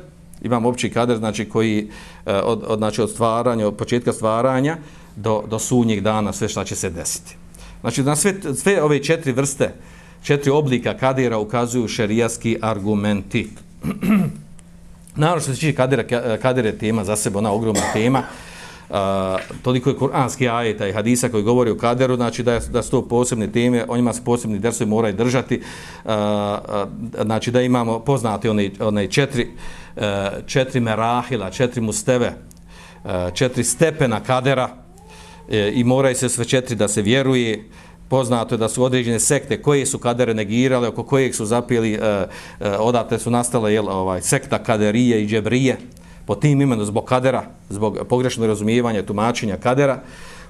imamo opći kader znači koji e, od, od, znači od stvaranja, od početka stvaranja do, do sunnjeg dana sve šta će se desiti. Znači, na sve, sve ove četiri vrste, četiri oblika kadira ukazuju šerijaski argumenti. Naravno što se tiče kadira, kadir je tema za sebe, ona ogromna tema a, toliko je kuranski ajeta i hadisa koji govori o kaderu, znači da, da su to posebne teme, o njima se posebni dersovi moraju držati. a, a, znači da imamo poznati one, one četiri, a, četiri merahila, četiri musteve, a, četiri stepena kadera, e, i moraju se sve četiri da se vjeruje. Poznato je da su određene sekte koje su kadere negirale, oko kojeg su zapijeli, e, e, odate su nastale jel, ovaj, sekta kaderije i džebrije, po tim imenu zbog kadera, zbog pogrešnog razumijevanja, tumačenja kadera.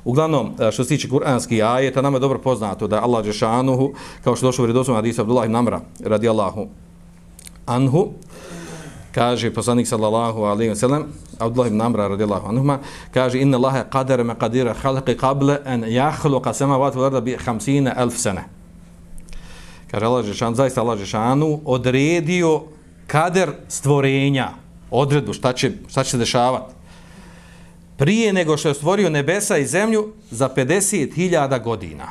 Uglavnom, e, što se tiče kuranski ajeta, nama je dobro poznato da Allah Đešanuhu, kao što došlo u redosvom Hadisa Abdullah ibn Amra, radi Allahu anhu, kaže poslanik sallallahu alejhi ve sellem Abdullah ibn Amr radijallahu anhuma kaže inna Allaha qadara maqadira khalqi qabla an yakhluqa samawati wal arda bi 50000 sana kaže Allah je zaista Allah je odredio kader stvorenja odredbu, šta će šta će se dešavati prije nego što je stvorio nebesa i zemlju za 50.000 godina.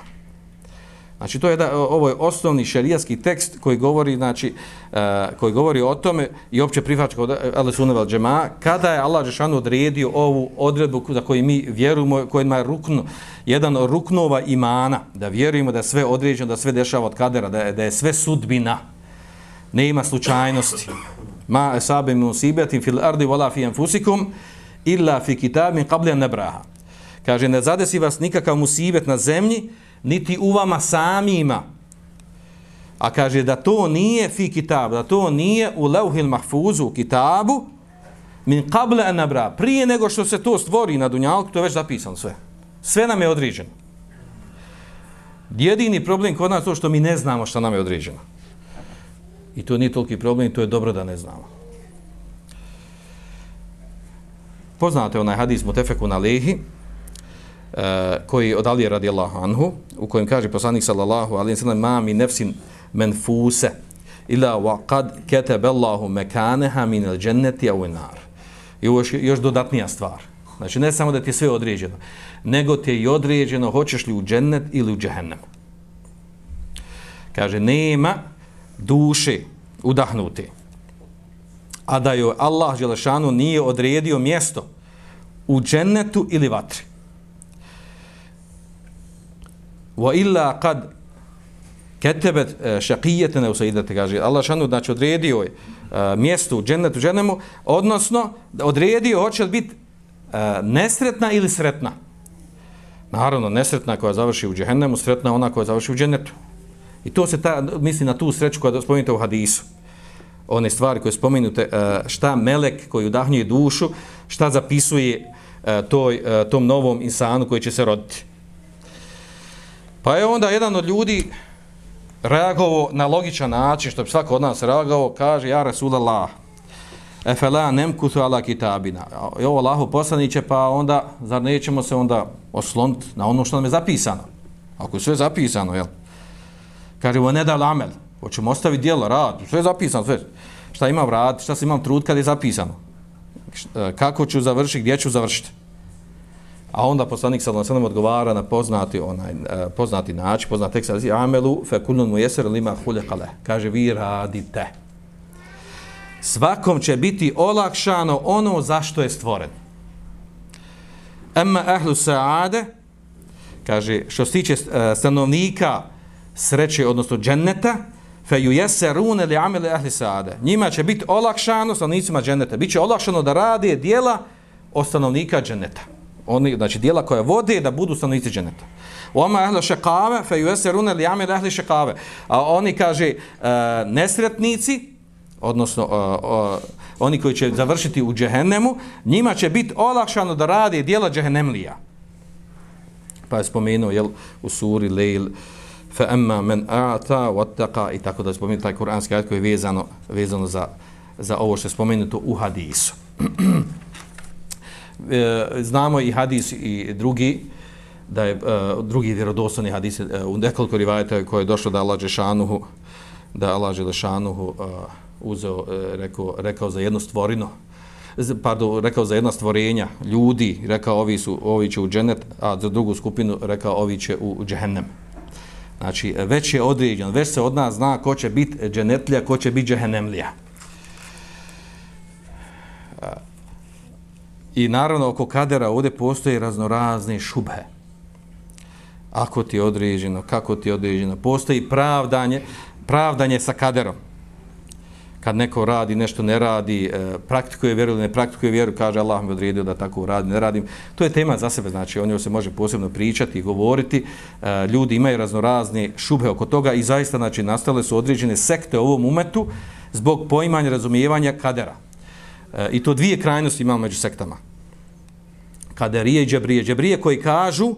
Znači to je da ovo je osnovni šerijski tekst koji govori znači uh, koji govori o tome i opće prihvaća od Allah sunnevel džema kada je Allah džeshanu odredio ovu odredbu za koju mi vjerujemo kojima je rukno jedan od ruknova imana da vjerujemo da sve određeno da sve dešava od kadera da je, da je sve sudbina. Ne ima slučajnosti ma asabe musibati fil ardi wala fi anfusikum illa fi kitabin qabla an nabraha kaže ne zadesi vas nikakav musibet na zemlji niti u vama samima. A kaže da to nije fi kitab, da to nije u levhil mahfuzu u kitabu, min qabla an nabra, prije nego što se to stvori na dunjalku, to je već zapisano sve. Sve nam je određeno. Jedini problem kod nas je to što mi ne znamo što nam je određeno. I to nije toliki problem, to je dobro da ne znamo. Poznate onaj hadis Mutefeku na lehi, uh, koji od Alije radijallahu anhu, u kojem kaže poslanik sallallahu alaihi sallam, ma mi nefsin menfuse, ila wa kad ketebe min mekaneha min aw dženneti au nar. I još, još dodatnija stvar. Znači, ne samo da ti je sve određeno, nego ti je i određeno hoćeš li u džennet ili u džehennem. Kaže, nema duše udahnute, a da joj Allah Đelešanu nije odredio mjesto u džennetu ili vatri. wa illa kad katabat shaqiyatan e, aw sayyidatan kaže Allah šanu znači odredio je uh, mjesto u džennetu džennemu odnosno odredio hoće li biti uh, e, nesretna ili sretna. Naravno nesretna koja završi u džehennemu sretna ona koja završi u džennetu i to se ta misli na tu sreću koja spomenuta u hadisu one stvari koje spomenute e, šta melek koji udahnjuje dušu šta zapisuje e, toj, e, tom novom insanu koji će se roditi Pa je onda jedan od ljudi reagovao na logičan način, što bi svako od nas reagovao, kaže, ja Rasulallah, efela nemkutu ala kitabina. I ovo Allaho poslaniće, pa onda, zar nećemo se onda osloniti na ono što nam je zapisano? Ako je sve zapisano, jel? Kaže, ne da amel. Hoćemo ostaviti dijelo, rad, sve je zapisano, sve. Šta imam rad, šta se imam trud kad je zapisano? Kako ću završiti, gdje ću završiti? A onda poslanik sallallahu alejhi ve odgovara na poznati onaj e, poznati način, poznati tekst ali amelu fa kullun muyassar lima khuliqa Kaže vi radite. Svakom će biti olakšano ono zašto je stvoren. Amma ahlu sa'ade kaže što se tiče uh, stanovnika sreće odnosno dženneta fa yuyassaruna li amile ahli sa'ade. Njima će biti olakšano stanovnicima dženneta. Biće olakšano da rade djela stanovnika dženneta oni znači djela koja vode da budu stanovnici dženeta. Wa ma ahlu shaqawa fa yusiruna li amile ahli šekave. A oni kaže e, nesretnici odnosno uh, uh, oni koji će završiti u džehennemu, njima će biti olakšano da rade djela džehennemlija. Pa je spomenuo, jel, u suri Lejl, fa amma men a'ta wattaqa i tako da spomenu taj kuranski ajet koji je vezano, vezano za, za ovo što je spomenuto u hadisu. E, znamo i hadis i drugi, da je uh, drugi vjerodostojni hadis uh, u nekoliko rivajeta koje je došlo da Allah Žešanuhu, da Allah Žešanuhu uh, uzeo, uh, rekao, rekao za jedno stvorino, pardon, rekao za jedna stvorenja, ljudi, rekao ovi, su, ovi će u dženet, a za drugu skupinu rekao ovi će u, u džehennem. Znači, već je određeno, već se od nas zna ko će biti dženetlija, ko će biti džehenemlija. I naravno, oko kadera ovdje postoje raznorazne šubhe. Ako ti je određeno, kako ti je određeno. Postoji pravdanje, pravdanje sa kaderom kad neko radi, nešto ne radi, e, praktikuje vjeru ili ne praktikuje vjeru, kaže Allah mi odredio da tako radi, ne radim. To je tema za sebe, znači o njoj se može posebno pričati i govoriti. E, ljudi imaju raznorazne šube oko toga i zaista znači, nastale su određene sekte u ovom umetu zbog poimanja, razumijevanja kadera. E, I to dvije krajnosti imamo među sektama. Kaderije i džebrije. Džebrije koji kažu,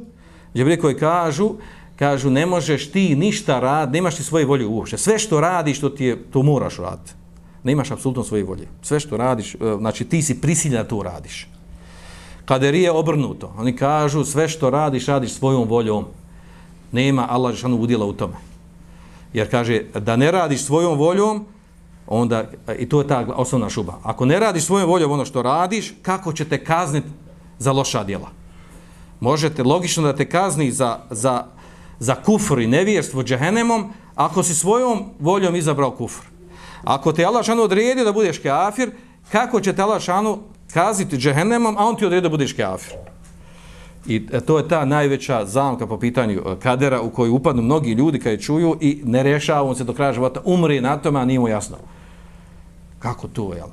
džebrije koji kažu, kažu ne možeš ti ništa rad, nemaš ti svoje volje uopšte. Sve što radiš, to ti je, to moraš raditi nemaš apsolutno svoje volje. Sve što radiš, e, znači ti si prisiljen da to radiš. Kaderije obrnuto. Oni kažu sve što radiš, radiš svojom voljom. Nema Allah žešanu udjela u tome. Jer kaže da ne radiš svojom voljom, onda, e, i to je ta osnovna šuba. Ako ne radiš svojom voljom ono što radiš, kako će te kazniti za loša djela? Možete logično da te kazni za, za, za kufr i nevjerstvo džehenemom, ako si svojom voljom izabrao kufr. Ako te Allah šanu odredio da budeš kafir, kako će te Allah šanu kaziti džehennemom, a on ti odredio da budeš kafir? I e, to je ta najveća zamka po pitanju e, kadera u koju upadnu mnogi ljudi kada čuju i ne rješava on se do kraja života, umri na tome, a nije mu jasno. Kako to je?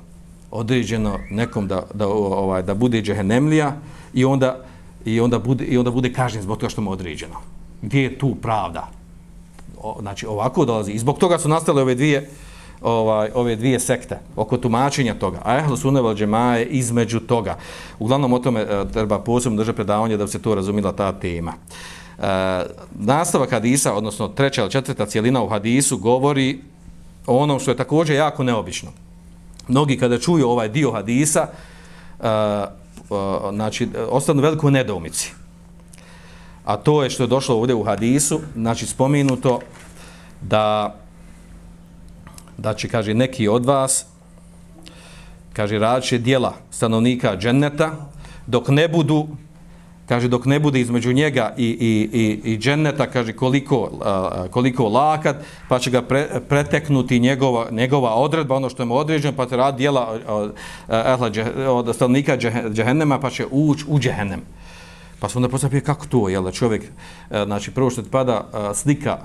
Određeno nekom da, da, ovaj, da bude džehennemlija i onda, i, onda bude, i onda bude kažnjen zbog toga što mu određeno. Gdje je tu pravda? O, znači, ovako dolazi. I zbog toga su nastale ove dvije, ovaj ove dvije sekte oko tumačenja toga. A ehlu sunne džemaje između toga. Uglavnom o tome e, treba posebno držati predavanje da bi se to razumila ta tema. E, nastavak hadisa, odnosno treća ili četvrta cijelina u hadisu govori o onom što je također jako neobično. Mnogi kada čuju ovaj dio hadisa, e, e, znači, ostanu veliko nedoumici. A to je što je došlo ovdje u hadisu, znači spomenuto da da će, kaže, neki od vas, kaže, radit dijela stanovnika dženneta, dok ne budu, kaže, dok ne bude između njega i, i, i, i dženneta, kaže, koliko, a, koliko lakat, pa će ga pre, preteknuti njegova, njegova odredba, ono što je mu određeno, pa će rad dijela ehla, od stanovnika džehennema, pa će ući u džehennem. Pa se onda postavio kako to, jel da čovjek, e, znači prvo što ti pada e, slika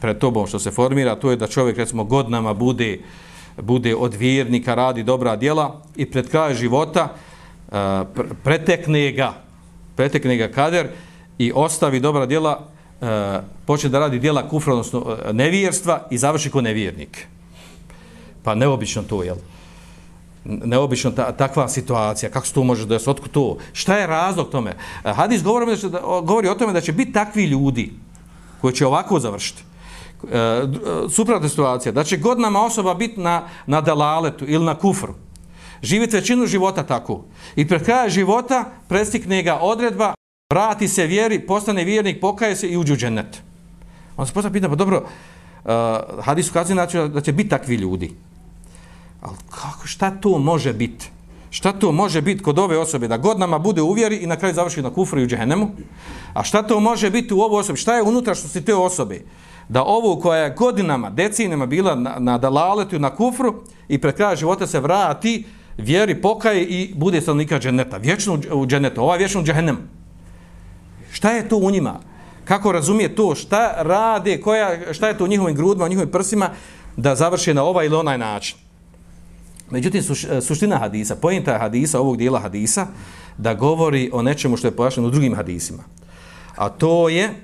pred tobom što se formira, to je da čovjek recimo godinama bude, bude od vjernika, radi dobra djela i pred kraj života uh, pretekne ga, pretekne ga kader i ostavi dobra djela, uh, počne da radi djela kufra, odnosno uh, nevjerstva i završi ko nevjernik. Pa neobično to, jel? Neobično ta, takva situacija, kako se to može da se otkud to? Šta je razlog tome? Hadis govori, da će, govori o tome da će biti takvi ljudi koji će ovako završiti. E, e, suprotna situacija, znači, da će godinama osoba biti na, na dalaletu ili na kufru, živjeti većinu života tako, i pred kraja života prestikne ga odredba, vrati se vjeri, postane vjernik, pokaje se i uđe u džennet. On se postavlja pita, pa dobro, uh, hadis ukazuje znači da će biti takvi ljudi. Ali kako, šta to može biti? Šta to može biti kod ove osobe da godinama bude u vjeri i na kraju završi na kufru i u džehennemu? A šta to može biti u ovoj osobi? Šta je unutra što se te osobe? Da ovo koja je godinama, decenijama bila na, na dalaletu, na kufru i pred kraja života se vrati, vjeri, pokaje i bude stanovnika dženeta. Vječno u dženetu, ovaj vječno u džehennem. Šta je to u njima? Kako razumije to? Šta rade? Koja, šta je to u njihovim grudima, u njihovim prsima da završi na ovaj ili onaj način? Međutim, suš, e, suština hadisa, pojenta hadisa, ovog dijela hadisa, da govori o nečemu što je pojašnjeno u drugim hadisima. A to je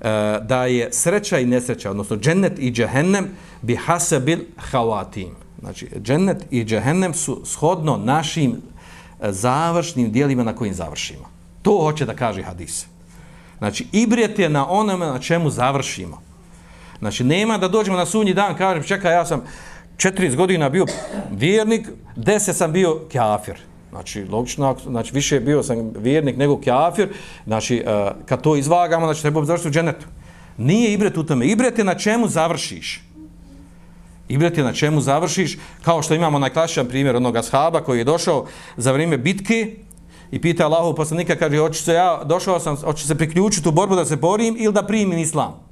E, da je sreća i nesreća, odnosno džennet i džehennem bi hasabil havatim. Znači, džennet i džehennem su shodno našim e, završnim dijelima na kojim završimo. To hoće da kaže hadis. Znači, ibret je na onome na čemu završimo. Znači, nema da dođemo na sunji dan, kažem, čekaj, ja sam 40 godina bio vjernik, 10 sam bio kafir. Znači, logično, znači, više bio sam vjernik nego kafir. Znači, uh, kad to izvagamo, znači, treba završiti u dženetu. Nije ibret u tome. Ibret je na čemu završiš. Ibret je na čemu završiš, kao što imamo najklasičan primjer onog ashaba koji je došao za vrijeme bitke i pita Allahu poslanika, kaže, hoću se ja, došao sam, hoću se priključiti u borbu da se borim ili da primim islam.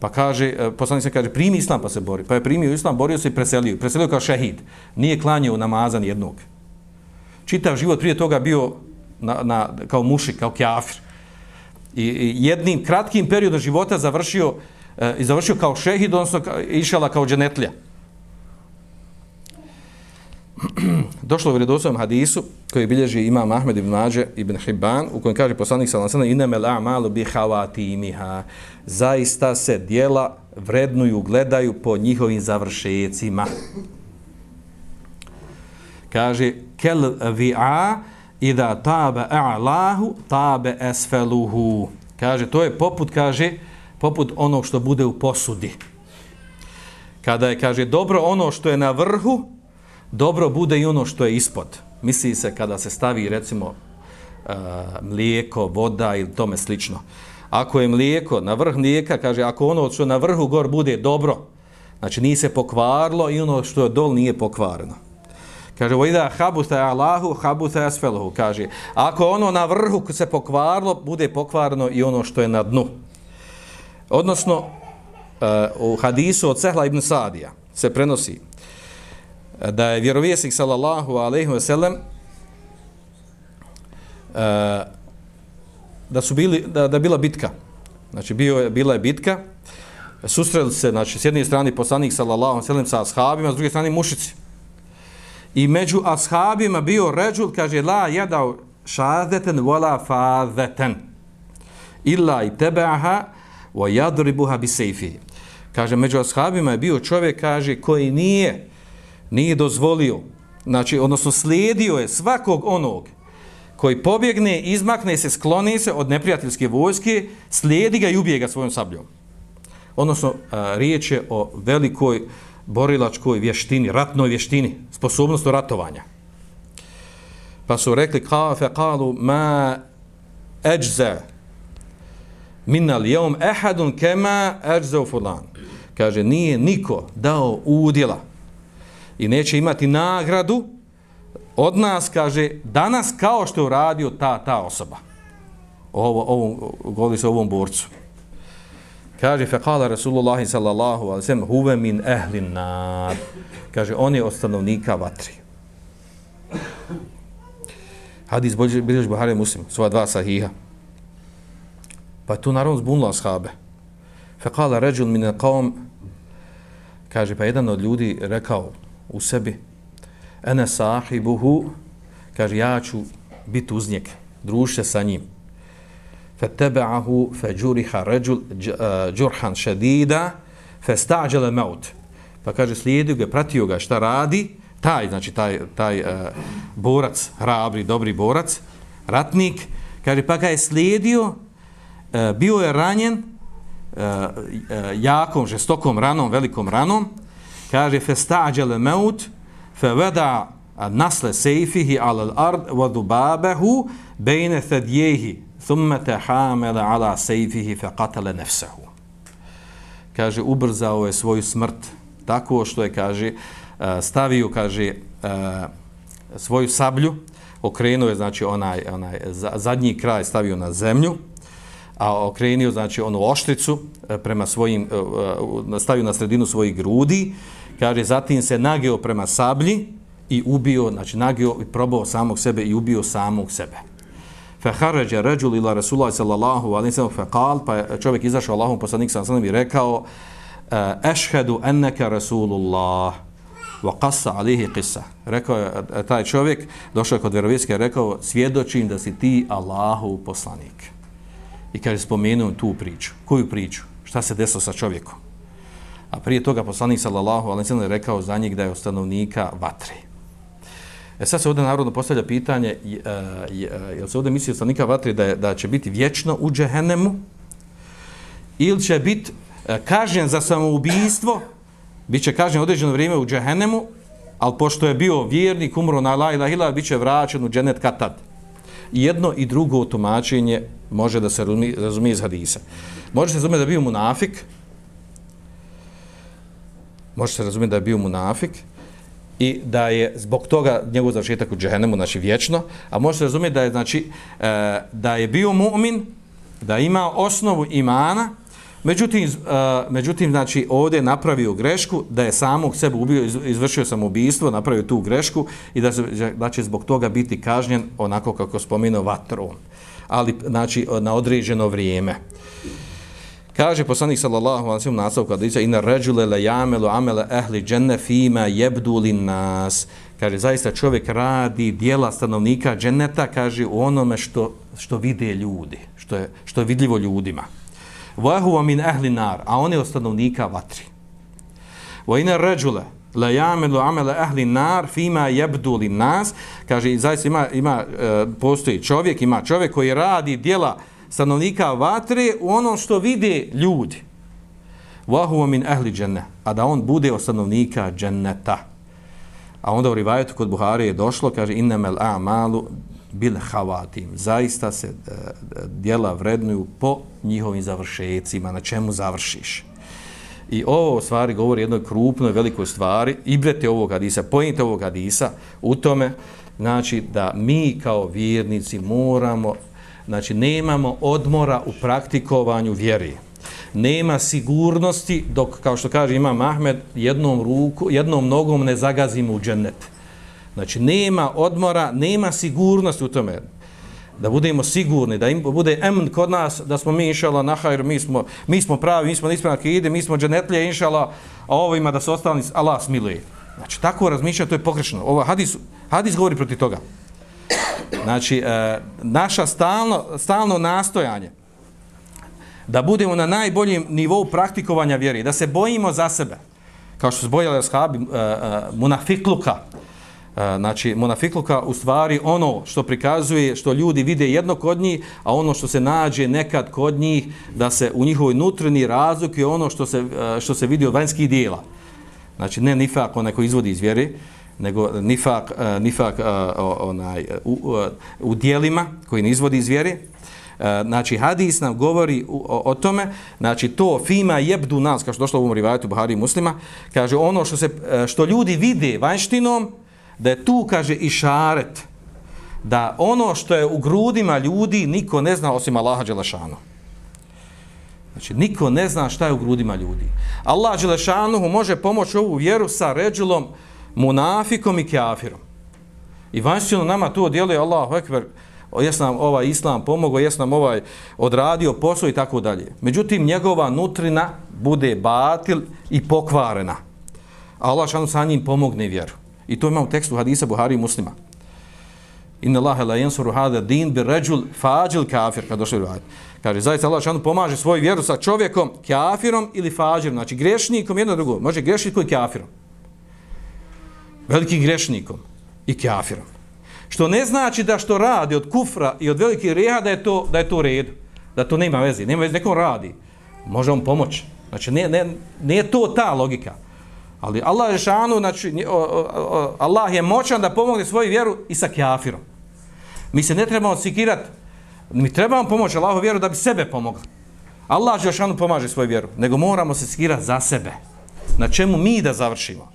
Pa kaže, e, poslanik se kaže, primi islam pa se bori. Pa je primio islam, borio se i preselio. Preselio kao šehid. Nije klanjao namazan jednog. Čitav život prije toga bio na, na, kao mušik, kao kjafir. I, I jednim kratkim periodom života završio e, i završio kao šehid, odnosno išala kao dženetlija. Došlo u vredosovnom hadisu koji bilježi imam Ahmed ibn Mađe ibn Hibban u kojem kaže poslanik sallallahu alejhi ve sellem la malu bi havati zaista se dijela vrednuju, gledaju po njihovim završecima. Kaže kel vi'a ida tabe a'lahu tabe esfeluhu. Kaže, to je poput, kaže, poput onog što bude u posudi. Kada je, kaže, dobro ono što je na vrhu, dobro bude i ono što je ispod. Misli se kada se stavi, recimo, uh, mlijeko, voda ili tome slično. Ako je mlijeko na vrh mlijeka, kaže, ako ono što je na vrhu gor bude dobro, znači nije se pokvarlo i ono što je dol nije pokvarno. Kaže, vojda habuta Allahu, habuta asfeluhu. Kaže, ako ono na vrhu se pokvarlo, bude pokvarno i ono što je na dnu. Odnosno, eh, u hadisu od Sehla ibn Sadija se prenosi eh, da je vjerovjesnik sallallahu alaihi wa sallam eh, da su bili, da, da bila bitka. Znači, bio je, bila je bitka. Susreli se, znači, s jedne strane poslanik sallallahu alaihi wa sallam sa ashabima, s druge strane mušici. I među ashabima bio ređul, kaže, la jedao šazeten vola fazeten illa i tebeaha wa yadribuha bi sayfi. Kaže među ashabima je bio čovjek kaže koji nije nije dozvolio, znači odnosno slijedio je svakog onog koji pobjegne, izmakne se, skloni se od neprijateljske vojske, slijedi ga i ubije ga svojom sabljom. Odnosno, a, riječ je o velikoj borilačkoj vještini, ratnoj vještini, sposobnost ratovanja. Pa su rekli, kafe kalu ma eđze minal jeom ehadun kema ejza fulan. Kaže, nije niko dao udjela i neće imati nagradu od nas, kaže, danas kao što je uradio ta, ta osoba. Ovo, ovo, govori se o ovom borcu. Kaže, fe kala Rasulullah sallallahu alaihi sallam, huve min ehlin nar. Kaže, on je od stanovnika vatri. Hadis bilježi Buhari muslim, sva dva sahiha. Pa tu naravno zbunila ashabe. Fekala ređun mine kaom, kaže, pa jedan od ljudi rekao u sebi, ene sahibuhu, kaže, ja ću biti uz njeg, druže sa njim. Fetebe'ahu feđuriha ređul eh, džurhan šedida, festađele maut. Pa kaže, slijedio ga, pratio ga, šta radi, taj, znači taj, taj uh, borac, hrabri, dobri borac, ratnik, kaže, pa ga je slijedio, uh, bio je ranjen uh, jakom, žestokom ranom, velikom ranom, kaže festađele meut, fe veda nasle sejfihi al ard vadu babehu bejne thedjehi thumme te hamele ala sejfihi fe katale nefsehu. Kaže, ubrzao je svoju smrt tako što je, kaže, e, stavio, kaže, e, svoju sablju, okrenuo je, znači, onaj, onaj zadnji kraj stavio na zemlju, a okrenio znači onu oštricu e, prema svojim stavio na sredinu svojih grudi kaže zatim se nageo prema sablji i ubio znači nageo i probao samog sebe i ubio samog sebe. Fa kharaja rajul ila rasulullah sallallahu alejhi ve sellem faqal pa čovjek izašao Allahom poslanik sallallahu alejhi i rekao Eh, ashhadu annaka rasulullah wa qassa alihi qissa rekao je eh, taj čovjek došao kod vjerovjesnika rekao svjedočim da si ti Allahov poslanik i kaže spomenuo tu priču. Koju priču? Šta se desilo sa čovjekom? A prije toga poslanik sallallahu alejhi ve sellem rekao za njega da je stanovnika vatre. E sad se ovdje narodno postavlja pitanje, je, eh, je, jel se ovdje misli stanovnika vatri da, je, da će biti vječno u džehennemu ili će biti E, kažnjen za samoubistvo, bit će kažnjen određeno vrijeme u džehennemu, ali pošto je bio vjernik, umro na la ilaha ila, bit će vraćen u dženet katad. Jedno i drugo tumačenje može da se razumije iz hadisa. Može se razumjeti da je bio munafik, može se razumjeti da je bio munafik i da je zbog toga njegov završetak u džehennemu, znači vječno, a može se razumjeti da je, znači, e, da je bio mu'min, da ima osnovu imana, međutim, uh, međutim znači, ovdje je napravio grešku, da je samog sebe ubio, izvršio samoubistvo, napravio tu grešku i da, se, da će zbog toga biti kažnjen onako kako spomenuo vatrom, ali znači, na određeno vrijeme. Kaže poslanik sallallahu alejhi ve sellem nasav kada dice ina rajula la ya'malu amala ahli janna fima yabdu lin nas. Kaže zaista čovjek radi djela stanovnika dženeta, kaže u onome što što vide ljudi, što je što je vidljivo ljudima. Wa huwa min ahli nar, a on je od stanovnika vatri. Wa ina rajula la ya'malu amala ahli nar fima yabdu lin nas. Kaže zaista ima ima e, postoji čovjek, ima čovjek koji radi djela stanovnika vatre u onom što vide ljudi. Wahu min ahli dženne. A da on bude od stanovnika dženneta. A onda u rivajetu kod Buhari je došlo, kaže innamal a'malu bil havatim. Zaista se e, djela dijela vrednuju po njihovim završecima, na čemu završiš. I ovo u stvari govori jednoj krupnoj, velikoj stvari. Ibrete ovog hadisa, pojnite ovog hadisa u tome, znači da mi kao vjernici moramo Znači, nemamo odmora u praktikovanju vjeri. Nema sigurnosti dok, kao što kaže Imam Ahmed, jednom, ruku, jednom nogom ne zagazimo u džennet. Znači, nema odmora, nema sigurnosti u tome. Da budemo sigurni, da im bude emn kod nas, da smo mi inšala nahajr, mi smo, mi smo pravi, mi smo nispravni akide, mi smo džennetlije inšala, a ovima da se ostali, Allah smiluje. Znači, tako razmišljati, to je pogrešno. Ovo hadis, hadis govori protiv toga. Znači, e, naša stalno, stalno nastojanje da budemo na najboljem nivou praktikovanja vjeri, da se bojimo za sebe, kao što se bojali ashabi, e, e, munafikluka, E, znači, munafikluka u stvari ono što prikazuje, što ljudi vide jedno kod njih, a ono što se nađe nekad kod njih, da se u njihovoj nutrini razluk je ono što se, e, što se vidi od vanjskih dijela. Znači, ne nifak onaj koji izvodi iz vjeri, nego nifak, e, nifak onaj, u, u dijelima koji ne izvodi iz vjere. Znači, hadis nam govori o, o tome, znači, to fima jebdu nas, kao što došlo u Morivajetu Buhari muslima, kaže, ono što, se, što ljudi vide vanštinom, da je tu, kaže, išaret, da ono što je u grudima ljudi, niko ne zna osim Allaha Đelešanu. Znači, niko ne zna šta je u grudima ljudi. Allah Đelešanuhu može pomoći ovu vjeru sa ređulom, munafikom i kafirom. I vanjstveno nama to djeluje Allahu Ekber, jes nam ovaj islam pomogao, jes nam ovaj odradio posao i tako dalje. Međutim, njegova nutrina bude batil i pokvarena. Allah šanu sa njim pomogne vjeru. I to ima u tekstu hadisa Buhari i muslima. Inna Allahe la jensuru hada din bi ređul fađil kafir, kada došli u. Kaže, zaista Allah šanu pomaže svoju vjeru sa čovjekom, kafirom ili fađirom, znači grešnikom, jedno drugo, može grešnikom i kafirom velikim grešnikom i kafirom. Što ne znači da što radi od kufra i od velikih reha da je to, da je to red, da to nema veze, nema veze, nekom radi, može on pomoći. Znači, ne, ne, ne je to ta logika. Ali Allah je šanu, znači, o, o, o, Allah je moćan da pomogne svoju vjeru i sa kjafirom. Mi se ne trebamo sikirati, mi trebamo pomoći Allahu vjeru da bi sebe pomogli. Allah je šanu pomaže svoju vjeru, nego moramo se sikirati za sebe. Na čemu mi da završimo?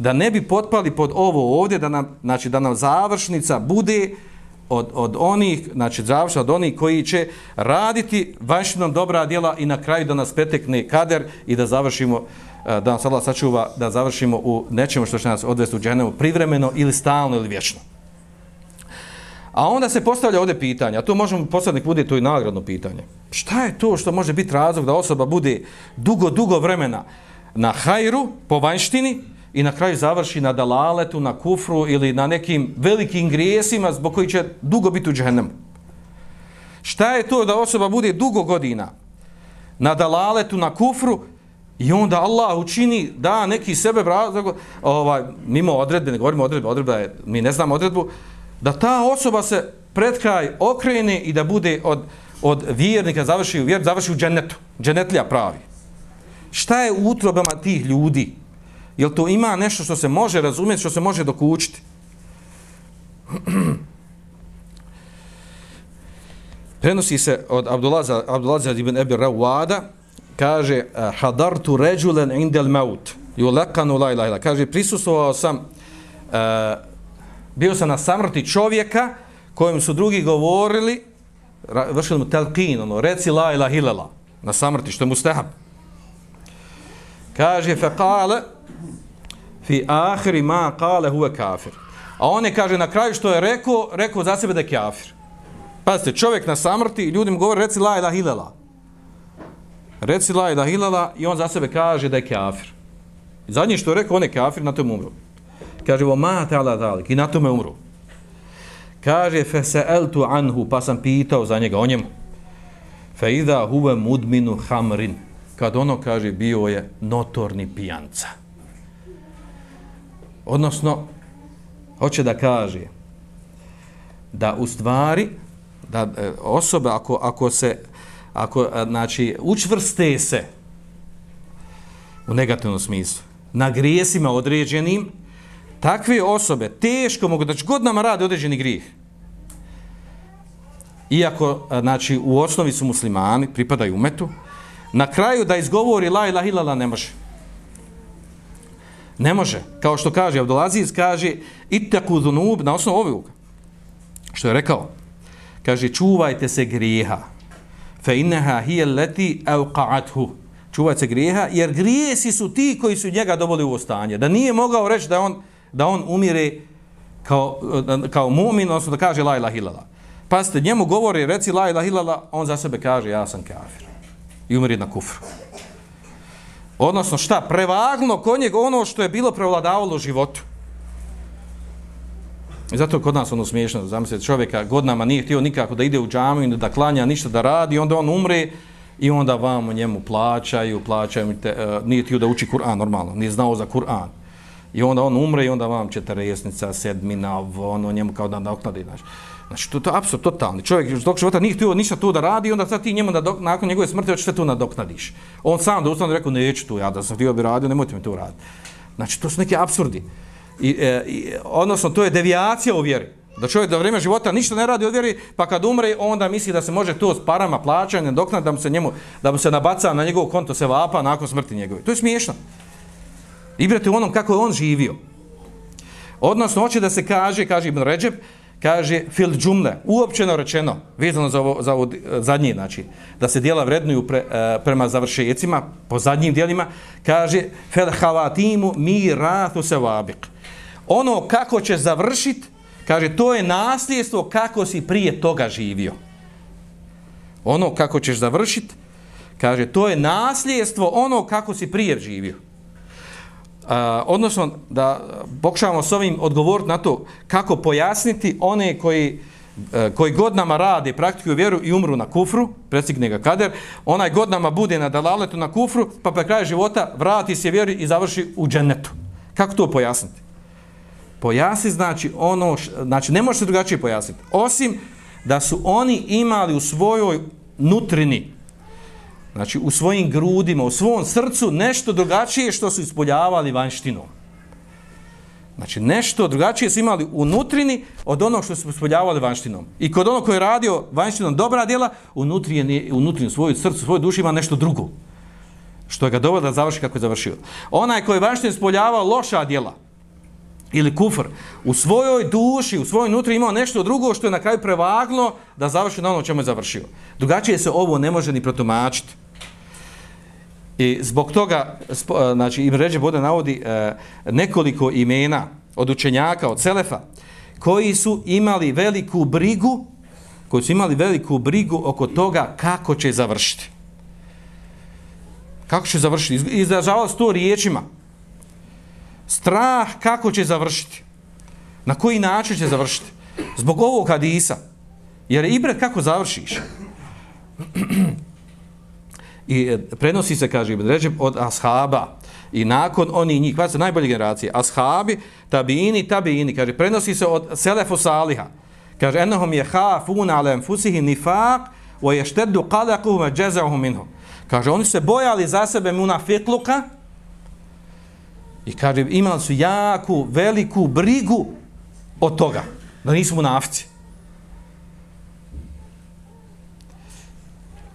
da ne bi potpali pod ovo ovdje, da nam, znači, da nam završnica bude od, od onih, znači završna od onih koji će raditi vanjšinom dobra djela i na kraju da nas petekne kader i da završimo, uh, da nas Allah sačuva, da završimo u nečemu što će nas odvesti u dženevu privremeno ili stalno ili vječno. A onda se postavlja ovdje pitanje, a to možemo postaviti bude to i nagradno pitanje. Šta je to što može biti razlog da osoba bude dugo, dugo vremena na hajru po vanjštini, i na kraju završi na dalaletu, na kufru ili na nekim velikim grijesima zbog koji će dugo biti u džehennemu. Šta je to da osoba bude dugo godina na dalaletu, na kufru I onda Allah učini da neki sebe ovaj mimo odredbe, ne govorimo odredbe, odredba je, mi ne znamo odredbu, da ta osoba se pred kraj okrene i da bude od, od vjernika završi u vjer, završi u dženetu, dženetlija pravi. Šta je u utrobama tih ljudi? Jel to ima nešto što se može razumjeti, što se može dokučiti? Prenosi se od Abdulaza, Abdulaza ibn Ebi Rawada, kaže, eh, hadartu ređulen indel maut, yulaqanu ulekanu la ilaha Kaže, prisustovao sam, uh, bio sam na samrti čovjeka, kojem su drugi govorili, vršili mu telkin, ono, reci la ilaha illallah, na samrti, što je mu stehab. Kaže, fe fi ahri ma kale huve kafir. A on je, kaže, na kraju što je rekao, rekao za sebe da je kafir. Pazite, čovjek na samrti, ljudi mu govore, reci la ilaha illallah. Reci la ilaha ilala i on za sebe kaže da je kafir. I zadnji što je rekao, on je kafir, na tom umru. Kaže, o ma ta'ala dalik, i na tome umru. Kaže, fe se anhu, pa sam pitao za njega, o njemu. Fe idha huve mudminu hamrin. Kad ono kaže, bio je notorni pijanca. Odnosno, hoće da kaže da u stvari da e, osobe ako, ako se ako znači učvrste se u negativnom smislu na grijesima određenim takve osobe teško mogu znači, da godinama rade određeni grijeh. Iako znači u osnovi su muslimani pripadaju umetu na kraju da izgovori la ilaha illallah ne može. Ne može. Kao što kaže Abdulaziz kaže itaku dhunub na osnovu ovog što je rekao. Kaže čuvajte se grijeha fa innaha hiya allati awqa'athu. Čuvaj se grijeha jer grijesi su ti koji su njega doveli u stanje. Da nije mogao reći da on da on umire kao kao mu'min odnosno da kaže la ilaha illallah. Pa ste njemu govori reci la ilaha illallah on za sebe kaže ja sam kafir. I umri na kufru. Odnosno šta prevagno kod njega ono što je bilo prevladavalo u životu. I zato kod nas ono smiješno, zamislite čovjeka godinama nije htio nikako da ide u džamu da klanja ništa da radi, onda on umre i onda vam njemu plaćaju, plaćaju, te, uh, nije htio da uči Kur'an normalno, nije znao za Kur'an. I onda on umre i onda vam četiresnica, sedmina, ono njemu kao da nadoknadi. Znači, znači to, to je apsurd totalni. Čovjek dok života nije htio ništa tu da radi i onda sad ti njemu nadok, nakon njegove smrti hoćeš sve tu nadoknadiš. On sam da ustane rekao neću tu, ja da sam htio bi radio, nemojte mi tu raditi. Znači to su neki apsurdi. I, e, i, odnosno, to je devijacija u vjeri. Da čovjek do vrijeme života ništa ne radi od vjeri, pa kad umre, onda misli da se može to s parama plaćanja, dok da mu se njemu, da mu se nabaca na njegov konto se vapa nakon smrti njegove. To je smiješno. Igrate u onom kako je on živio. Odnosno, hoće da se kaže, kaže Ibn Ređeb, kaže fil džumle, uopćeno rečeno, vezano za ovo, za ovo zadnji, znači, da se dijela vrednuju pre, e, prema završecima, po zadnjim dijelima, kaže fel halatimu mi ratu se vabik ono kako će završiti, kaže, to je nasljedstvo kako si prije toga živio. Ono kako ćeš završiti, kaže, to je nasljedstvo ono kako si prije živio. Uh, odnosno, da pokušavamo s ovim odgovoriti na to kako pojasniti one koji, uh, koji godnama rade, praktikuju vjeru i umru na kufru, predstigne ga kader, onaj godnama bude na dalaletu na kufru, pa pre kraja života vrati se vjeri i završi u džennetu. Kako to pojasniti? Pojasni znači ono, znači ne može se drugačije pojasniti. Osim da su oni imali u svojoj nutrini, znači u svojim grudima, u svom srcu nešto drugačije što su ispoljavali vanštinom. Znači nešto drugačije su imali u nutrini od onog što su ispoljavali vanštinom. I kod onog koji je radio vanštinom dobra djela, unutri je, unutri u svoju srcu, u svojoj duši ima nešto drugo. Što je ga dovoljno da završi kako je završio. Onaj koji je vanštinom ispoljavao loša djela, ili kufr u svojoj duši, u svojoj nutri imao nešto drugo što je na kraju prevaglo da završi na ono čemu je završio. Drugačije se ovo ne može ni protumačiti. I zbog toga, e, znači, Ibn Ređe Bode navodi e, nekoliko imena od učenjaka, od Selefa, koji su imali veliku brigu, koji su imali veliku brigu oko toga kako će završiti. Kako će završiti? Izražavali se to riječima strah kako će završiti. Na koji način će završiti. Zbog ovog hadisa. Jer ibret kako završiš. I e, prenosi se, kaže Ibn Ređeb, od ashaba. I nakon oni njih, pa kada najbolje generacije, ashabi, tabiini, tabiini, kaže, prenosi se od Selefu Saliha. Kaže, enohom je hafuna ale enfusihi nifak, o je štedu kalaku ve džezahu minhu. Kaže, oni se bojali za sebe munafikluka i kaže, imali su jaku, veliku brigu od toga, da nisu munafici.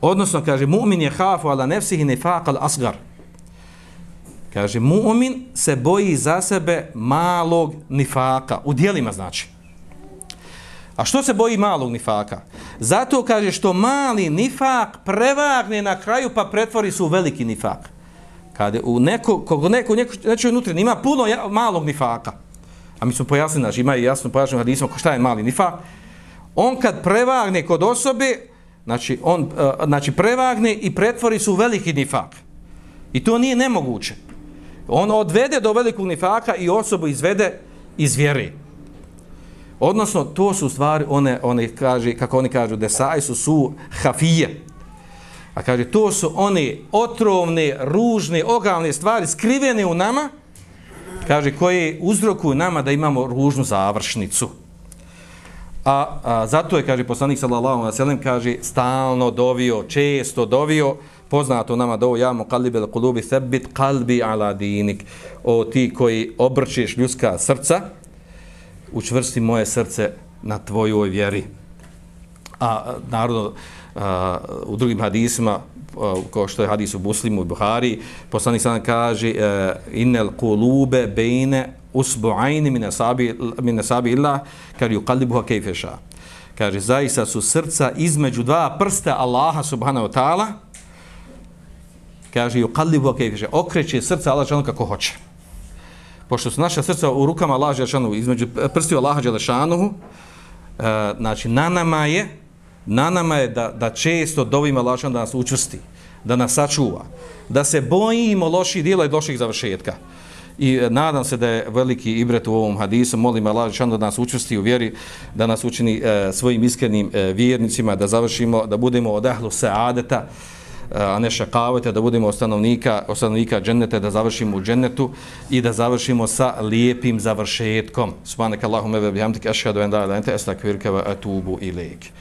Odnosno, kaže, mu'min je hafu ala nefsihi nifaq al asgar. Kaže, mu'min se boji za sebe malog nifaka. U dijelima znači. A što se boji malog nifaka? Zato kaže što mali nifak prevagne na kraju pa pretvori se u veliki nifak. Kada u neko, kog neko, neko, neko unutra ima puno ja, malog nifaka. A mi smo pojasnili, znači ima i jasno pojašnjeno hadismo šta je mali nifak. On kad prevagne kod osobe, znači on uh, znači prevagne i pretvori se u veliki nifak. I to nije nemoguće. On odvede do velikog nifaka i osobu izvede iz vjere. Odnosno, to su stvari, one, one kaže, kako oni kažu, desaj su su hafije. A kaže, to su one otrovne, ružne, ogavne stvari skrivene u nama, kaže, koje uzrokuju nama da imamo ružnu završnicu. A, a zato je, kaže, poslanik sallallahu alaihi sallam, kaže, stalno dovio, često dovio, poznato nama do kalib el kulubi sebit kalbi ala dinik, o ti koji obrčeš ljudska srca, učvrsti moje srce na tvojoj vjeri. A naravno, a, u drugim hadisima, kao što je hadis u Muslimu i Buhari, poslanik sada kaže e, innel inel kulube bejne usbu'ajni mine sabi, mine illa kar ju kalibuha kejfeša. Kaže, zaista su srca između dva prsta Allaha subhanahu wa ta'ala, kaže, ju kalibuha kejfeša, okreće srca Allah kako hoće. Pošto su naša srca u rukama Allaha Đelešanu, između prstiju Allaha Đelešanu, e, znači na nama je, na nama je da, da često dovima Allahšan da nas učvrsti, da nas sačuva, da se bojimo loših dijela i loših završetka. I e, nadam se da je veliki ibret u ovom hadisu, molim Allah da nas učvrsti u vjeri, da nas učini e, svojim iskrenim e, vjernicima, da završimo, da budemo od ahlu saadeta, e, a ne šakavajte, da budemo stanovnika, stanovnika džennete, da završimo u džennetu i da završimo sa lijepim završetkom. Subhanak Allahumma ve bihamdik, ashhadu an la ilaha illa ente, astaghfiruka ve atubu ilaik.